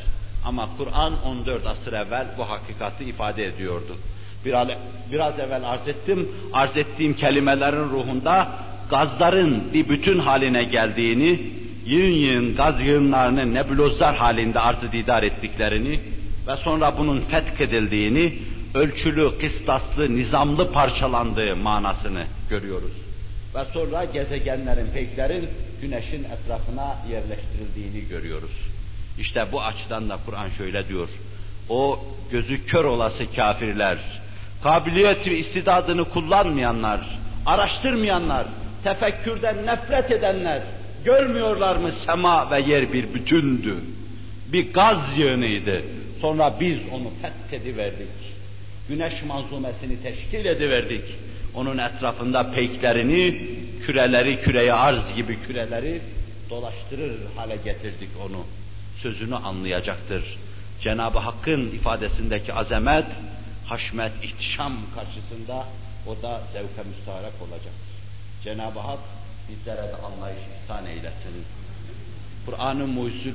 Ama Kur'an 14 asır evvel bu hakikati ifade ediyordu. Biraz, biraz evvel arz ettim, arz ettiğim kelimelerin ruhunda gazların bir bütün haline geldiğini, yığın yığın gaz yığınlarının nebulozlar halinde arz didar ettiklerini ve sonra bunun fethedildiğini, ölçülü, kıstaslı, nizamlı parçalandığı manasını görüyoruz. Ve sonra gezegenlerin, peklerin güneşin etrafına yerleştirildiğini görüyoruz. İşte bu açıdan da Kur'an şöyle diyor. O gözü kör olası kafirler, kabiliyet ve istidadını kullanmayanlar, araştırmayanlar, tefekkürden nefret edenler, görmüyorlar mı sema ve yer bir bütündü. Bir gaz yığınıydı. Sonra biz onu fethediverdik. Güneş manzumesini teşkil ediverdik. Onun etrafında peyklerini, küreleri, küreye arz gibi küreleri dolaştırır hale getirdik onu. Sözünü anlayacaktır. Cenab-ı Hakk'ın ifadesindeki azamet, haşmet, ihtişam karşısında o da zevke müstaharak olacaktır. Cenab-ı Hak bizlere de anlayış ihsan eylesin. Kur'an-ı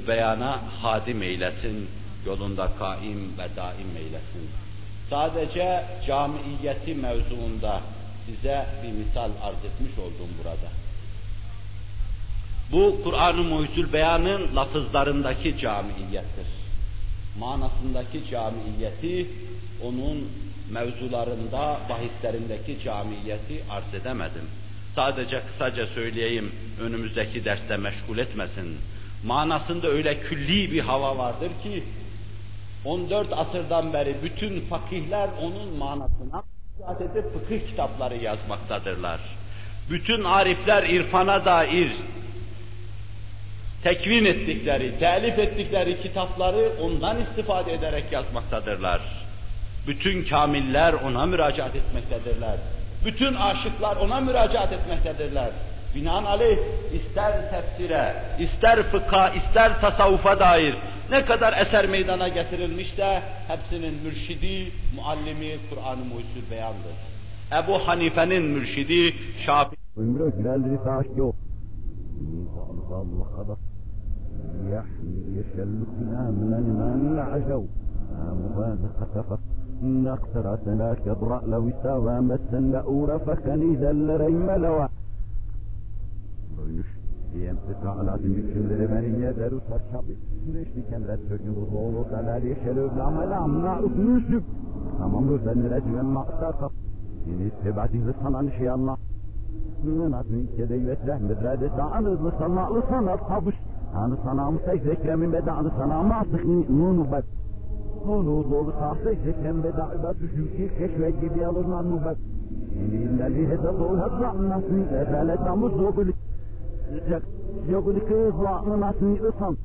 beyana hadim eylesin, yolunda kaim ve daim eylesin. Sadece camiiyeti mevzuunda size bir misal arz etmiş oldum burada. Bu Kur'an-ı Mucizül Beyan'ın lafızlarındaki camiiyettir. Manasındaki camiiyeti onun mevzularında, bahislerindeki camiyeti arz edemedim. Sadece kısaca söyleyeyim, önümüzdeki derste meşgul etmesin. Manasında öyle külli bir hava vardır ki, 14 asırdan beri bütün fakihler onun manasına adeti fıkıh kitapları yazmaktadırlar. Bütün arifler irfana dair tekvin ettikleri, telif ettikleri kitapları ondan istifade ederek yazmaktadırlar. Bütün kamiller ona müracaat etmektedirler. Bütün aşıklar ona müracaat etmektedirler. Binaenaleyh ister tefsire, ister fıkha, ister tasavvufa dair ne kadar eser meydana getirilmiş de hepsinin mürşidi, muallimi Kur'an-ı Muhyüzül Beyan'dır. Ebu Hanife'nin mürşidi Şafii. يحمل يشلكنا من الماء العجو مبالغة نقتر سنا كبرأ لو سوى مسا لأورا فكني ذل ريم لوا يمسك على تمشي لمن ederu sarçabi. Neşli kemret sürgün bu doğru kalali şeröv lamelam na'ruf nüşlük. Tamam rüzen recüven ma'ta kap. Yine istibadi lisanan şey Allah. Nınatın kedeyi rahmet rade da'anız lisana lisana tabuş. Anı sana mı secdeklemin be da'anı sana mı asık nunu bak. Onu doğru sahte şekem ve da'ibat düşüşü keşfe gibi alırlar mı bak. الذي هدفوا هدفنا لذلك مزوبل يقولك ضعنا إصم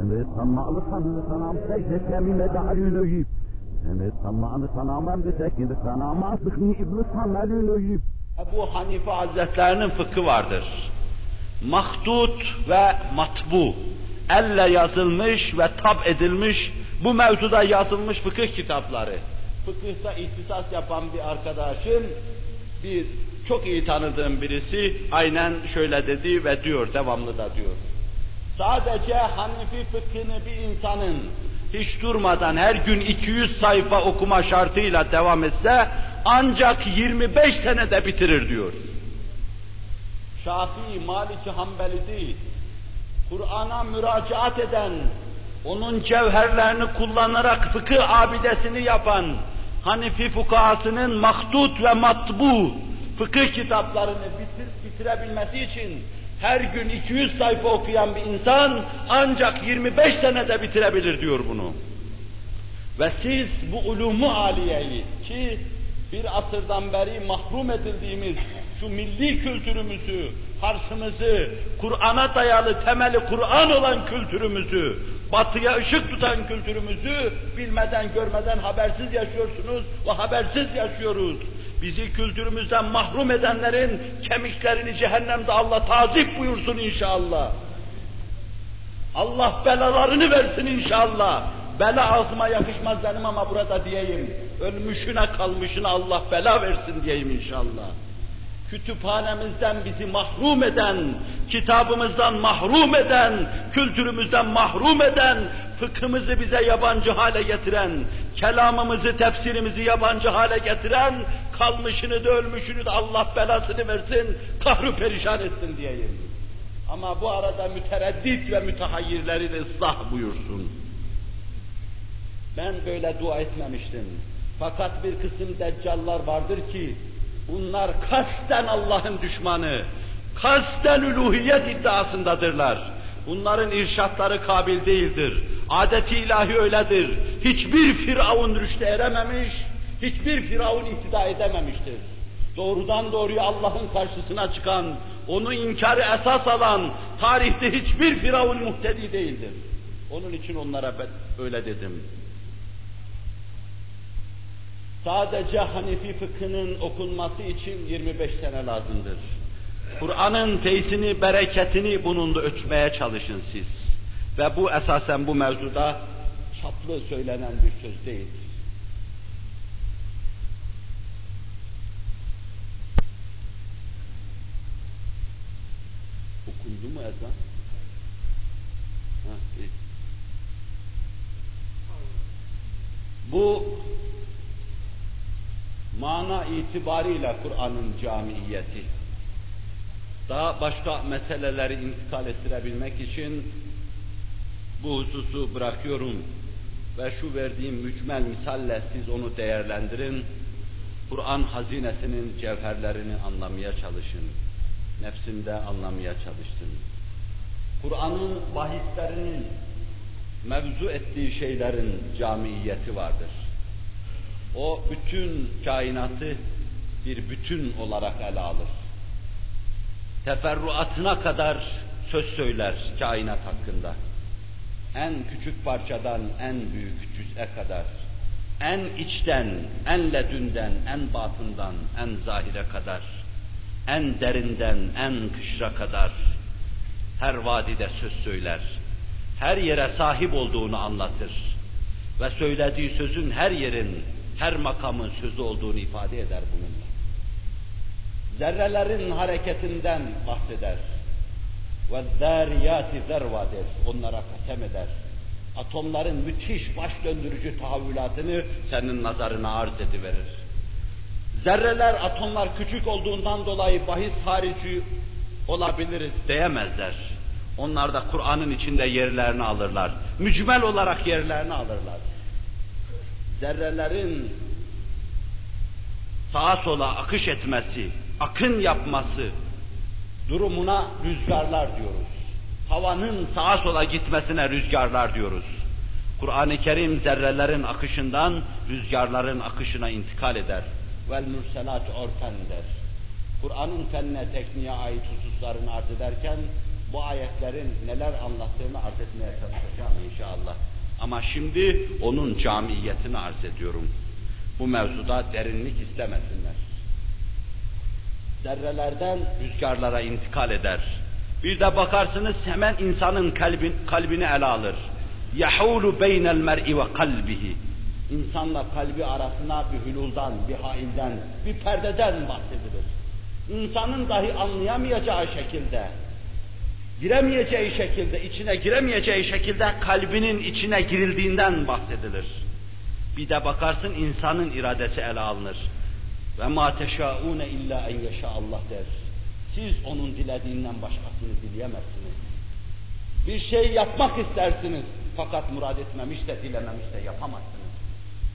Emret sanmalı sanı sanam secde kemine da'lül öjib. Emret sanmalı sanamam de tekini sanama sıkni ibn sanmalül öjib. Ebu Hanife Hazretlerinin fıkhı vardır. Mahdut ve matbu, elle yazılmış ve tab edilmiş, bu mevzuda yazılmış fıkıh kitapları. Fıkıhta ihtisas yapan bir arkadaşım bir çok iyi tanıdığım birisi aynen şöyle dedi ve diyor, devamlı da diyor. Sadece Hanefi fıkhını bir insanın hiç durmadan her gün 200 sayfa okuma şartıyla devam etse ancak 25 senede bitirir diyor. Şafii, Maliki, Hanbeli değil. Kur'an'a müracaat eden, onun cevherlerini kullanarak fıkıh abidesini yapan, Hanifi fukahasının mahdut ve matbu fıkıh kitaplarını bitir, bitirebilmesi için her gün 200 sayfa okuyan bir insan ancak 25 senede bitirebilir diyor bunu. Ve siz bu ulumu aliyeyi ki bir asırdan beri mahrum edildiğimiz şu milli kültürümüzü, harçımızı, Kur'an'a dayalı temeli Kur'an olan kültürümüzü, batıya ışık tutan kültürümüzü bilmeden, görmeden habersiz yaşıyorsunuz ve habersiz yaşıyoruz. Bizi kültürümüzden mahrum edenlerin kemiklerini cehennemde Allah tazip buyursun inşallah. Allah belalarını versin inşallah. Bela ağzıma yakışmaz benim ama burada diyeyim. Ölmüşüne kalmışına Allah bela versin diyeyim inşallah kütüphanemizden bizi mahrum eden, kitabımızdan mahrum eden, kültürümüzden mahrum eden, fıkhımızı bize yabancı hale getiren, kelamımızı, tefsirimizi yabancı hale getiren, kalmışını da ölmüşünü de Allah belasını versin, kahru perişan etsin diyeyim. Ama bu arada mütereddit ve mütehayyirleri de ıslah buyursun. Ben böyle dua etmemiştim. Fakat bir kısım deccallar vardır ki, Bunlar kasten Allah'ın düşmanı, kasten üluhiyet iddiasındadırlar. Bunların irşatları kabil değildir. Adeti ilahi öyledir. Hiçbir firavun rüşte erememiş, hiçbir firavun iktida edememiştir. Doğrudan doğruya Allah'ın karşısına çıkan, onu inkarı esas alan, tarihte hiçbir firavun muhtedi değildir. Onun için onlara ben öyle dedim. Sadece Hanefi fıkhının okunması için 25 sene lazımdır. Kur'an'ın feyzini, bereketini bununla ölçmeye çalışın siz. Ve bu esasen bu mevzuda çaplı söylenen bir söz değil. Okundu mu ezan? Ha, iyi. Bu mana itibariyle Kur'an'ın camiyeti. Daha başka meseleleri intikal ettirebilmek için bu hususu bırakıyorum ve şu verdiğim mücmel misalle siz onu değerlendirin. Kur'an hazinesinin cevherlerini anlamaya çalışın. Nefsinde anlamaya çalıştın. Kur'an'ın bahislerinin mevzu ettiği şeylerin camiyeti vardır. O bütün kainatı bir bütün olarak ele alır. Teferruatına kadar söz söyler kainat hakkında. En küçük parçadan en büyük cüz'e kadar. En içten, en ledünden, en batından, en zahire kadar. En derinden, en kışra kadar. Her vadide söz söyler. Her yere sahip olduğunu anlatır. Ve söylediği sözün her yerin her makamın sözü olduğunu ifade eder bununla. Zerrelerin hareketinden bahseder. Ve zerriyati zerva onlara kasem eder. Atomların müthiş baş döndürücü tahavvülatını senin nazarına arz ediverir. Zerreler, atomlar küçük olduğundan dolayı bahis harici olabiliriz diyemezler. Onlar da Kur'an'ın içinde yerlerini alırlar. Mücmel olarak yerlerini alırlar. Zerrelerin sağa sola akış etmesi, akın yapması durumuna rüzgarlar diyoruz. Havanın sağa sola gitmesine rüzgarlar diyoruz. Kur'an-ı Kerim zerrelerin akışından rüzgarların akışına intikal eder Vel mürselat orfen der. Kur'an'ın fenne tekniğe ait hususlarını arz ederken bu ayetlerin neler anlattığını arz etmeye çalışacağım inşallah. Ama şimdi onun camiyetini arz ediyorum. Bu mevzuda derinlik istemesinler. Zerrelerden rüzgarlara intikal eder. Bir de bakarsınız hemen insanın kalbin, kalbini ele alır. يَحُولُ بَيْنَ الْمَرْءِ وَقَلْبِهِ İnsanla kalbi arasına bir hüluldan, bir hailden, bir perdeden bahsedilir. İnsanın dahi anlayamayacağı şekilde, giremeyeceği şekilde, içine giremeyeceği şekilde kalbinin içine girildiğinden bahsedilir. Bir de bakarsın insanın iradesi ele alınır. Ve ma teşaune illa en yeşa Allah der. Siz onun dilediğinden başkasını dileyemezsiniz. Bir şey yapmak istersiniz fakat murad etmemiş de dilememiş de yapamazsınız.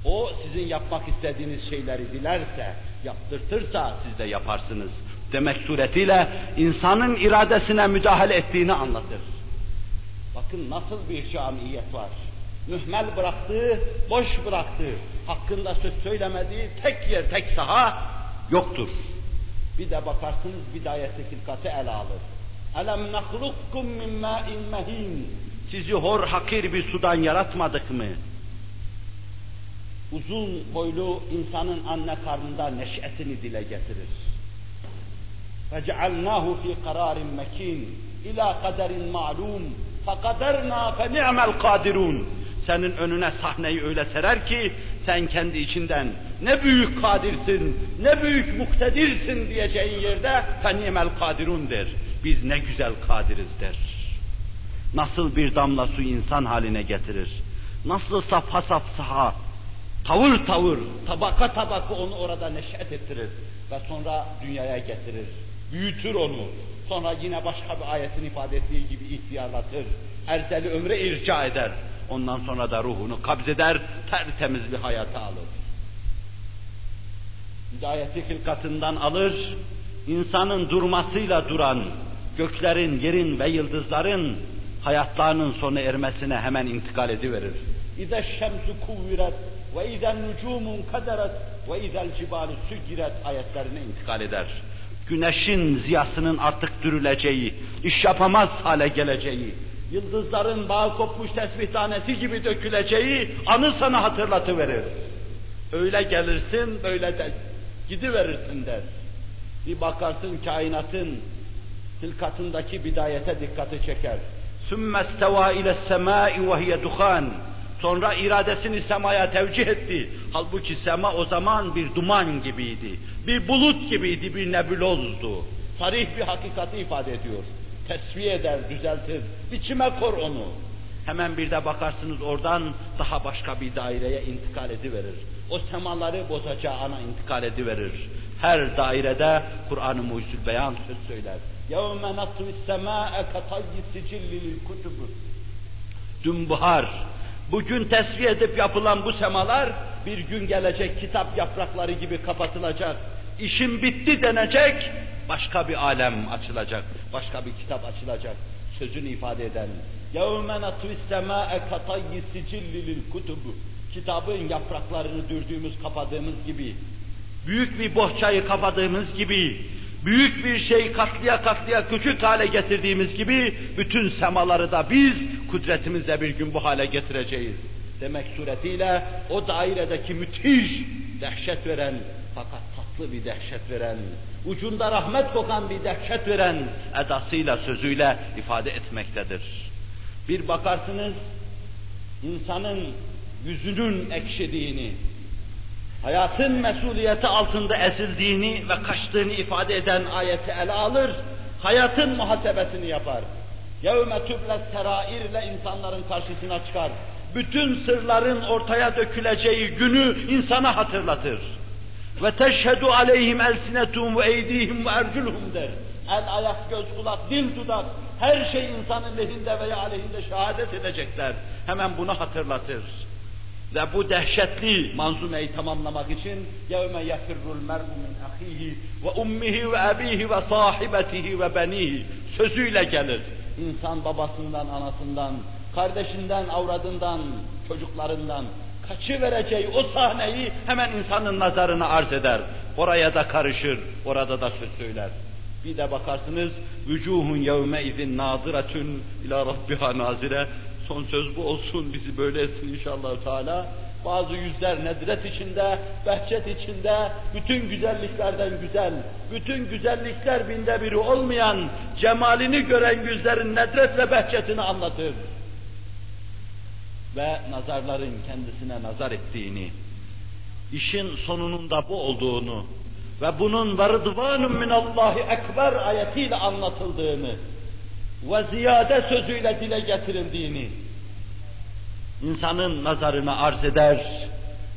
O sizin yapmak istediğiniz şeyleri dilerse, yaptırtırsa siz de yaparsınız. Demek suretiyle insanın iradesine müdahale ettiğini anlatır. Bakın nasıl bir şamiyet var. Mühmel bıraktığı, boş bıraktığı, hakkında söz söylemediği tek yer, tek saha yoktur. Bir de bakarsınız bidayeti hilkati ele alır. Elem nahlukkum min ma'in mehin. Sizi hor hakir bir sudan yaratmadık mı? Uzun boylu insanın anne karnında neşetini dile getirir. فَجَعَلْنَاهُ فِي قَرَارٍ مَك۪ينٍ اِلَى قَدَرٍ مَعْلُومٍ فَقَدَرْنَا فَنِعْمَ الْقَادِرُونَ Senin önüne sahneyi öyle serer ki sen kendi içinden ne büyük kadirsin, ne büyük muktedirsin diyeceğin yerde fenimel kadirun der. Biz ne güzel kadiriz der. Nasıl bir damla su insan haline getirir. Nasıl safha saf saha, tavır tavır, tabaka tabaka onu orada neşet ettirir. Ve sonra dünyaya getirir. Büyütür onu. Sonra yine başka bir ayetin ifade ettiği gibi ihtiyarlatır. Erzeli ömre irca eder. Ondan sonra da ruhunu kabzeder, tertemiz bir hayata alır. Hidayeti hilkatından alır, insanın durmasıyla duran, göklerin, yerin ve yıldızların hayatlarının sona ermesine hemen intikal ediverir. İze şemsu kuvviret ve izen nucumun kaderet ve izel cibalu sügiret ayetlerine intikal eder. Güneşin ziyasının artık dürüleceği, iş yapamaz hale geleceği, yıldızların bağ kopmuş tesbih tanesi gibi döküleceği anı sana hatırlatıverir. Öyle gelirsin, böyle de gidiverirsin der. Bir bakarsın kainatın hilkatındaki bidayete dikkati çeker. ثُمَّ اسْتَوَى اِلَى السَّمَاءِ وَهِيَ دُخَانٍ Sonra iradesini semaya tevcih etti. Halbuki sema o zaman bir duman gibiydi. Bir bulut gibiydi, bir nebulozdu. Sarih bir hakikati ifade ediyor. Tesviye eder, düzeltir. biçime kor onu. Hemen bir de bakarsınız oradan daha başka bir daireye intikal ediverir. O semaları bozacağı ana intikal ediverir. Her dairede Kur'an-ı Mucizül Beyan söz söyler. يَوْمَ نَطْوِ السَّمَاءَ كَطَيِّ سِجِلِّ الْكُتُبُ Dün buhar, bugün tesviye edip yapılan bu semalar bir gün gelecek kitap yaprakları gibi kapatılacak. İşim bitti denecek, başka bir alem açılacak, başka bir kitap açılacak. Sözünü ifade eden يَوْمَ نَطْوِ السَّمَاءَ كَطَيِّ سِجِلِّ الْكُتُبُ Kitabın yapraklarını dürdüğümüz, kapadığımız gibi, büyük bir bohçayı kapadığımız gibi, büyük bir şey katlıya katlıya küçük hale getirdiğimiz gibi, bütün semaları da biz kudretimizle bir gün bu hale getireceğiz. Demek suretiyle o dairedeki müthiş, dehşet veren, fakat tatlı bir dehşet veren, ucunda rahmet kokan bir dehşet veren edasıyla, sözüyle ifade etmektedir. Bir bakarsınız, insanın yüzünün ekşidiğini, hayatın mesuliyeti altında ezildiğini ve kaçtığını ifade eden ayeti ele alır, hayatın muhasebesini yapar. يَوْمَ تُبْلَ serair ile insanların karşısına çıkar. Bütün sırların ortaya döküleceği günü insana hatırlatır. Ve teşhedü aleyhim elsinetum ve eydihim ve erculhum der. El, ayak, göz, kulak, dil, dudak her şey insanın lehinde veya aleyhinde şehadet edecekler. Hemen bunu hatırlatır. Ve bu dehşetli manzumeyi tamamlamak için يَوْمَ يَفِرُّ الْمَرْءُ مِنْ أَخِيهِ وَأُمِّهِ وَأَب۪يهِ وَصَاحِبَتِهِ وَبَن۪يهِ sözüyle gelir. İnsan babasından, anasından, kardeşinden, avradından, çocuklarından kaçı vereceği o sahneyi hemen insanın nazarına arz eder. Oraya da karışır, orada da söz söyler. Bir de bakarsınız vücuhun yevme izin nadiretun ila rabbiha nazire. Son söz bu olsun bizi böyle etsin inşallah Teala. Bazı yüzler nedret içinde, behçet içinde, bütün güzelliklerden güzel, bütün güzellikler binde biri olmayan, cemalini gören yüzlerin nedret ve behçetini anlatır. Ve nazarların kendisine nazar ettiğini, işin sonunun da bu olduğunu ve bunun ve rıdvanun minallahi ekber ayetiyle anlatıldığını ve ziyade sözüyle dile getirildiğini insanın nazarına arz eder,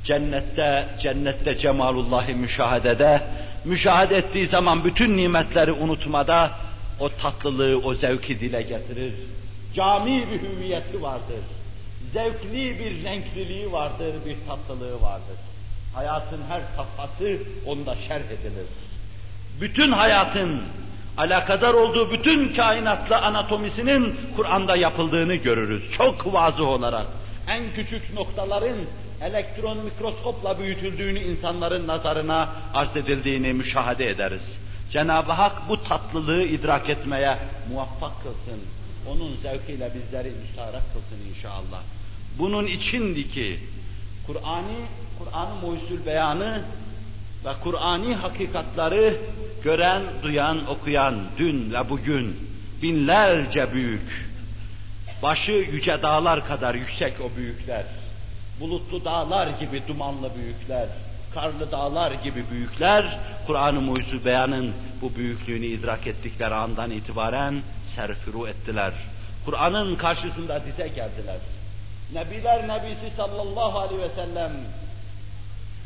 cennette, cennette cemalullahi müşahedede, müşahede ettiği zaman bütün nimetleri unutmada, o tatlılığı, o zevki dile getirir. Cami bir hüviyeti vardır. Zevkli bir renkliliği vardır, bir tatlılığı vardır. Hayatın her safhası onda şerh edilir. Bütün hayatın alakadar olduğu bütün kainatla anatomisinin Kur'an'da yapıldığını görürüz. Çok vazı olarak. En küçük noktaların elektron mikroskopla büyütüldüğünü insanların nazarına arz edildiğini müşahede ederiz. Cenab-ı Hak bu tatlılığı idrak etmeye muvaffak kılsın. Onun zevkiyle bizleri müstarak kılsın inşallah. Bunun içindi ki Kur'an'ı, Kur'an'ın muhsul beyanı ve Kur'ani hakikatları gören, duyan, okuyan dün ve bugün binlerce büyük, başı yüce dağlar kadar yüksek o büyükler, bulutlu dağlar gibi dumanlı büyükler, karlı dağlar gibi büyükler, Kur'an-ı Mucizü Beyan'ın bu büyüklüğünü idrak ettikleri andan itibaren serfiru ettiler. Kur'an'ın karşısında dize geldiler. Nebiler Nebisi sallallahu aleyhi ve sellem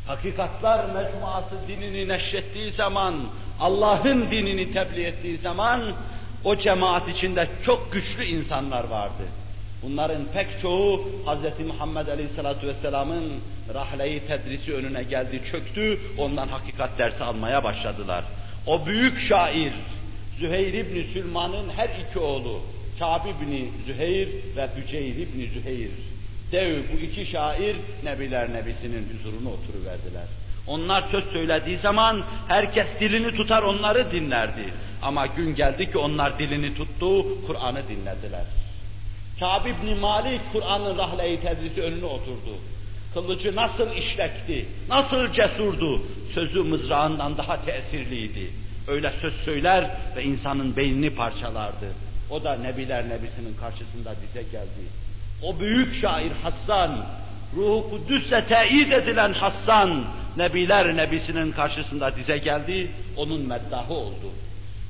hakikatlar mecmuası dinini neşrettiği zaman, Allah'ın dinini tebliğ ettiği zaman o cemaat içinde çok güçlü insanlar vardı. Bunların pek çoğu Hz. Muhammed Aleyhisselatü Vesselam'ın rahleyi tedrisi önüne geldi, çöktü, ondan hakikat dersi almaya başladılar. O büyük şair, Züheyr İbni Sülman'ın her iki oğlu, Kâb İbni Züheyr ve Büceyr İbni Züheyr, dev bu iki şair Nebiler Nebisi'nin huzuruna oturuverdiler. Onlar söz söylediği zaman herkes dilini tutar onları dinlerdi. Ama gün geldi ki onlar dilini tuttu, Kur'an'ı dinlediler. Kâb İbni Malik Kur'an'ın rahle-i tedrisi önüne oturdu. Kılıcı nasıl işlekti, nasıl cesurdu, sözü mızrağından daha tesirliydi. Öyle söz söyler ve insanın beynini parçalardı. O da Nebiler Nebisi'nin karşısında dize geldi. O büyük şair Hassan, Ruhu Kudüs'e teyit edilen Hassan, Nebiler Nebisi'nin karşısında dize geldi, onun meddahı oldu.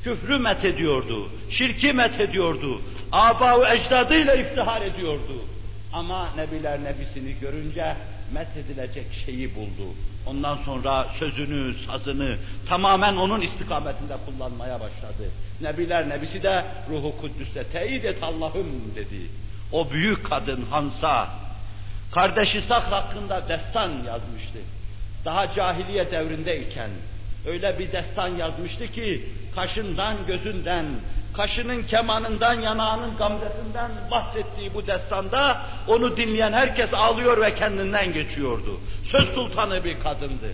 Küfrü met ediyordu, şirki met ediyordu, aba ve ecdadıyla iftihar ediyordu. Ama Nebiler Nebisi'ni görünce met edilecek şeyi buldu. Ondan sonra sözünü, sazını tamamen onun istikametinde kullanmaya başladı. Nebiler Nebisi de Ruhu Kudüs'e teyit et Allah'ım dedi. O büyük kadın Hansa, kardeşi Sakr hakkında destan yazmıştı. Daha cahiliye devrindeyken öyle bir destan yazmıştı ki kaşından, gözünden, kaşının kemanından, yanağının gamzesinden bahsettiği bu destanda onu dinleyen herkes ağlıyor ve kendinden geçiyordu. Söz sultanı bir kadındı.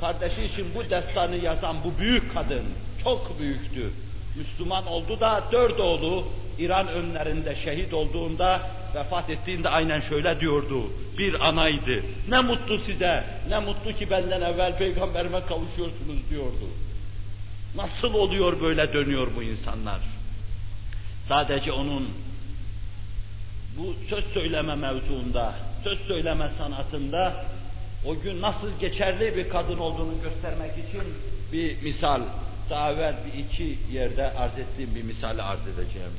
Kardeşi için bu destanı yazan bu büyük kadın çok büyüktü. Müslüman oldu da dört oğlu İran önlerinde şehit olduğunda, vefat ettiğinde aynen şöyle diyordu. Bir anaydı. Ne mutlu size, ne mutlu ki benden evvel peygamberime kavuşuyorsunuz diyordu. Nasıl oluyor böyle dönüyor bu insanlar? Sadece onun bu söz söyleme mevzuunda, söz söyleme sanatında o gün nasıl geçerli bir kadın olduğunu göstermek için bir misal, daha evvel bir iki yerde arz ettiğim bir misali arz edeceğim.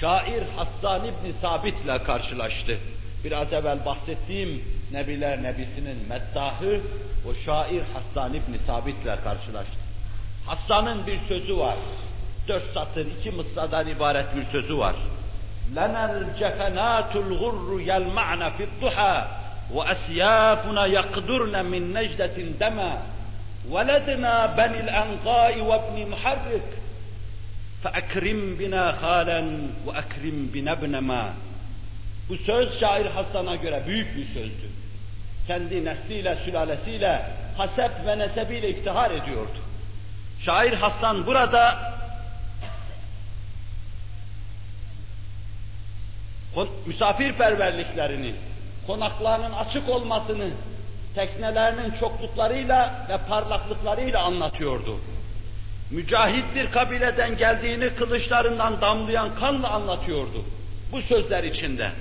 Şair Hassan İbni Sabit ile karşılaştı. Biraz evvel bahsettiğim Nebiler Nebisi'nin meddahı o şair Hassan İbni Sabit ile karşılaştı. Hassan'ın bir sözü var. Dört satır, iki mısradan ibaret bir sözü var. لَنَا الْجَفَنَاتُ الْغُرُّ يَلْمَعْنَ فِي الضُّحَى وَأَسْيَافُنَا يَقْدُرْنَ مِنْ نَجْدَةٍ دَمًا وَلَدْنَا بَنِي الْأَنْقَاءِ وَابْنِ مُحَرِّكٍ فَاَكْرِمْ بِنَا خَالًا وَاَكْرِمْ بِنَا ابْنَ مَا Bu söz şair Hasan'a göre büyük bir sözdü. Kendi nesliyle, sülalesiyle, hasep ve nesebiyle iftihar ediyordu. Şair Hasan burada misafirperverliklerini, konaklarının açık olmasını, teknelerinin çokluklarıyla ve parlaklıklarıyla anlatıyordu. Mücahit bir kabileden geldiğini kılıçlarından damlayan kanla anlatıyordu. Bu sözler içinde.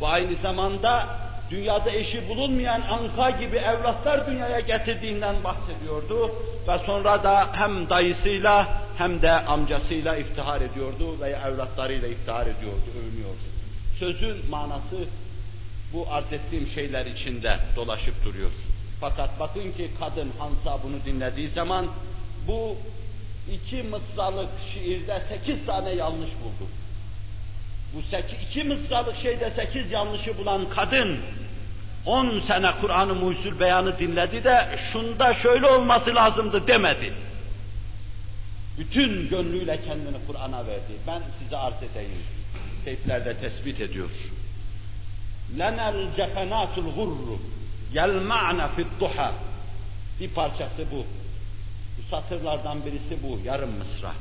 Bu aynı zamanda dünyada eşi bulunmayan anka gibi evlatlar dünyaya getirdiğinden bahsediyordu ve sonra da hem dayısıyla hem de amcasıyla iftihar ediyordu veya evlatlarıyla iftihar ediyordu, övünüyordu. Sözün manası bu arz ettiğim şeyler içinde dolaşıp duruyor. Fakat bakın ki kadın Hansa bunu dinlediği zaman bu iki mısralık şiirde sekiz tane yanlış buldu. Bu seki, iki mısralık şeyde sekiz yanlışı bulan kadın, on sene Kur'an-ı Muhyüzül Beyan'ı dinledi de şunda şöyle olması lazımdı demedi. Bütün gönlüyle kendini Kur'an'a verdi. Ben size arz edeyim. Teyplerde tespit ediyor. Lenel cefenatul gurru yelma'na fid-duha. Bir parçası bu. Bu satırlardan birisi bu, yarım mısra.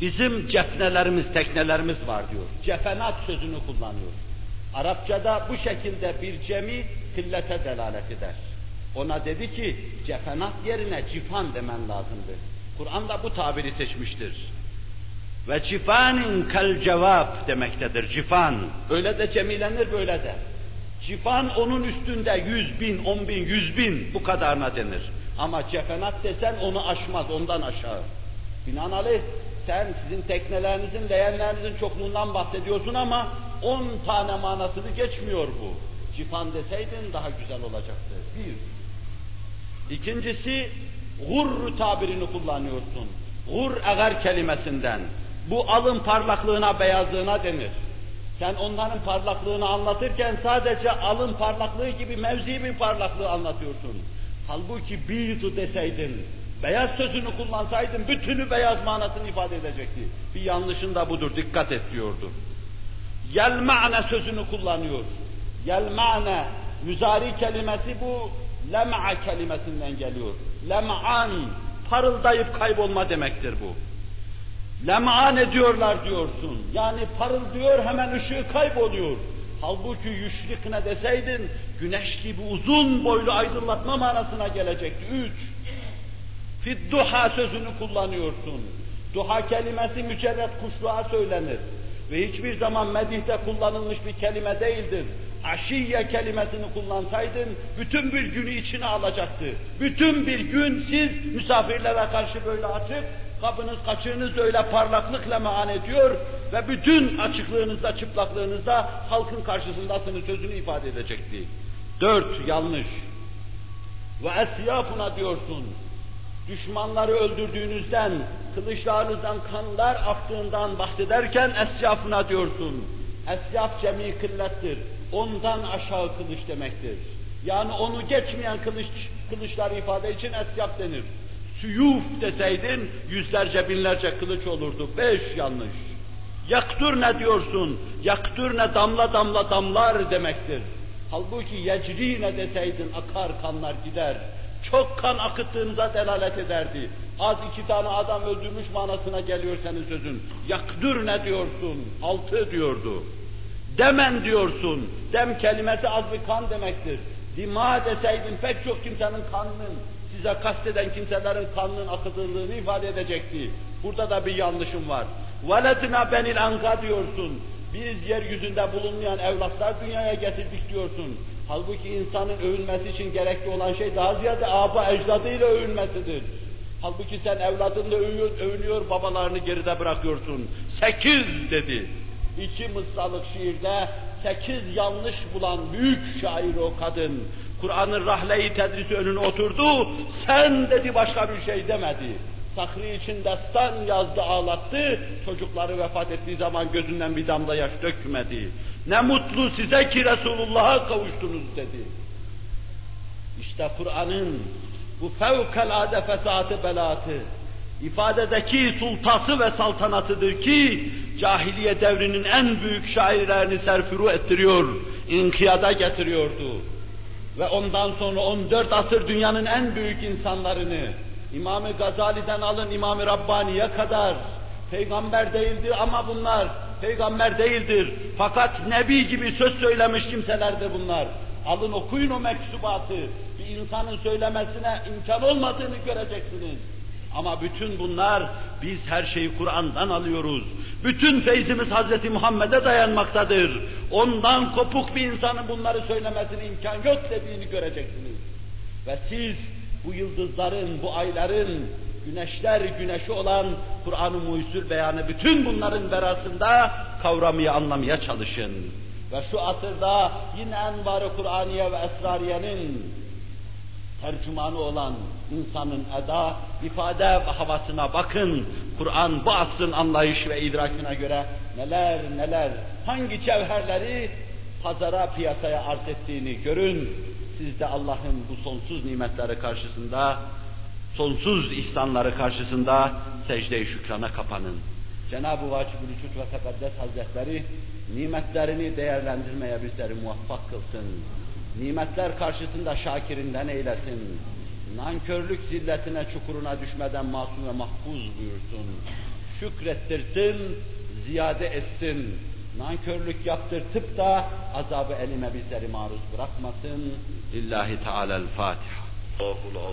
Bizim cefnelerimiz, teknelerimiz var diyor. Cefenat sözünü kullanıyor. Arapçada bu şekilde bir cemi kıllete delalet eder. Ona dedi ki cefenat yerine cifan demen lazımdı. Kur'an da bu tabiri seçmiştir. Ve cifanin kel cevap demektedir. Cifan. Öyle de cemilenir böyle de. Cifan onun üstünde yüz bin, on bin, yüz bin bu kadarına denir. Ama cefenat desen onu aşmaz, ondan aşağı. Binaenaleyh sen sizin teknelerinizin, leğenlerinizin çokluğundan bahsediyorsun ama on tane manasını geçmiyor bu. Cifan deseydin daha güzel olacaktı. Bir. İkincisi, gur tabirini kullanıyorsun. Gur eğer kelimesinden. Bu alın parlaklığına, beyazlığına denir. Sen onların parlaklığını anlatırken sadece alın parlaklığı gibi mevzi bir parlaklığı anlatıyorsun. Halbuki biydu deseydin, beyaz sözünü kullansaydın bütünü beyaz manasını ifade edecekti. Bir yanlışın da budur, dikkat et diyordu. Yelma'ne sözünü kullanıyor. Yelma'ne, müzari kelimesi bu, lem'a kelimesinden geliyor. Lem'an, parıldayıp kaybolma demektir bu. Lem'an ediyorlar diyorsun. Yani parıldıyor hemen ışığı kayboluyor. Halbuki yüşrik ne deseydin, güneş gibi uzun boylu aydınlatma manasına gelecekti. Üç, fidduha sözünü kullanıyorsun. Duha kelimesi mücerret kuşluğa söylenir. Ve hiçbir zaman medihte kullanılmış bir kelime değildir. Aşiye kelimesini kullansaydın, bütün bir günü içine alacaktı. Bütün bir gün siz misafirlere karşı böyle açık, kapınız kaçığınız öyle parlaklıkla mean ediyor ve bütün açıklığınızda, çıplaklığınızda halkın karşısındasınız sözünü ifade edecekti. Dört, yanlış. Ve esyafuna diyorsun. Düşmanları öldürdüğünüzden, kılıçlarınızdan kanlar aktığından bahsederken esyafına diyorsun. Esyaf cemi kıllettir. Ondan aşağı kılıç demektir. Yani onu geçmeyen kılıç, kılıçlar ifade için esyaf denir. Süyuf deseydin yüzlerce binlerce kılıç olurdu. Beş yanlış. Yaktür ne diyorsun? Yaktür ne damla damla damlar demektir. Halbuki yecri ne deseydin akar kanlar gider. Çok kan akıttığınıza delalet ederdi. Az iki tane adam öldürmüş manasına geliyor senin sözün. Yaktür ne diyorsun? Altı diyordu. Demen diyorsun. Dem kelimesi az bir kan demektir. Dima deseydin pek çok kimsenin kanının, size kasteden kimselerin kanının akıtıldığını ifade edecekti. Burada da bir yanlışım var. Veledina benil anka diyorsun. Biz yeryüzünde bulunmayan evlatlar dünyaya getirdik diyorsun. Halbuki insanın övünmesi için gerekli olan şey daha ziyade aba ecdadıyla övünmesidir. Halbuki sen evladınla övünüyor, övünüyor, babalarını geride bırakıyorsun. Sekiz dedi. İki mısralık şiirde sekiz yanlış bulan büyük şair o kadın. Kur'an'ın rahle-i tedrisi önüne oturdu, sen dedi başka bir şey demedi. Sakri için destan yazdı, ağlattı. Çocukları vefat ettiği zaman gözünden bir damla yaş dökmedi. Ne mutlu size ki Resulullah'a kavuştunuz dedi. İşte Kur'an'ın bu fevkalade fesatı belatı, ifadedeki sultası ve saltanatıdır ki, cahiliye devrinin en büyük şairlerini serfuru ettiriyor, inkiyada getiriyordu. Ve ondan sonra 14 asır dünyanın en büyük insanlarını, İmam-ı Gazali'den alın İmam-ı Rabbani'ye kadar, peygamber değildir ama bunlar peygamber değildir. Fakat nebi gibi söz söylemiş kimselerdir bunlar. Alın okuyun o mektubatı. Bir insanın söylemesine imkan olmadığını göreceksiniz. Ama bütün bunlar, biz her şeyi Kur'an'dan alıyoruz. Bütün feyzimiz Hz. Muhammed'e dayanmaktadır. Ondan kopuk bir insanın bunları söylemesine imkan yok dediğini göreceksiniz. Ve siz bu yıldızların, bu ayların, güneşler güneşi olan Kur'an-ı Muhyüzül beyanı bütün bunların verasında kavramaya, anlamaya çalışın. Ve şu asırda yine envar-ı Kur'aniye ve esrariyenin tercümanı olan insanın eda, ifade ve havasına bakın. Kur'an bu asrın anlayış ve idrakine göre neler neler, hangi cevherleri pazara, piyasaya arz ettiğini görün. Siz de Allah'ın bu sonsuz nimetleri karşısında, sonsuz ihsanları karşısında secde-i şükrana kapanın. Cenab-ı Vacib-ül ve Tekaddes Hazretleri nimetlerini değerlendirmeye bizleri muvaffak kılsın. Nimetler karşısında şakirinden eylesin. Nankörlük zilletine, çukuruna düşmeden masum ve mahfuz buyursun. Şükrettirsin, ziyade etsin. Nankörlük yaptırtıp da azabı elime bizleri maruz bırakmasın. Lillahi Teala'l-Fatiha.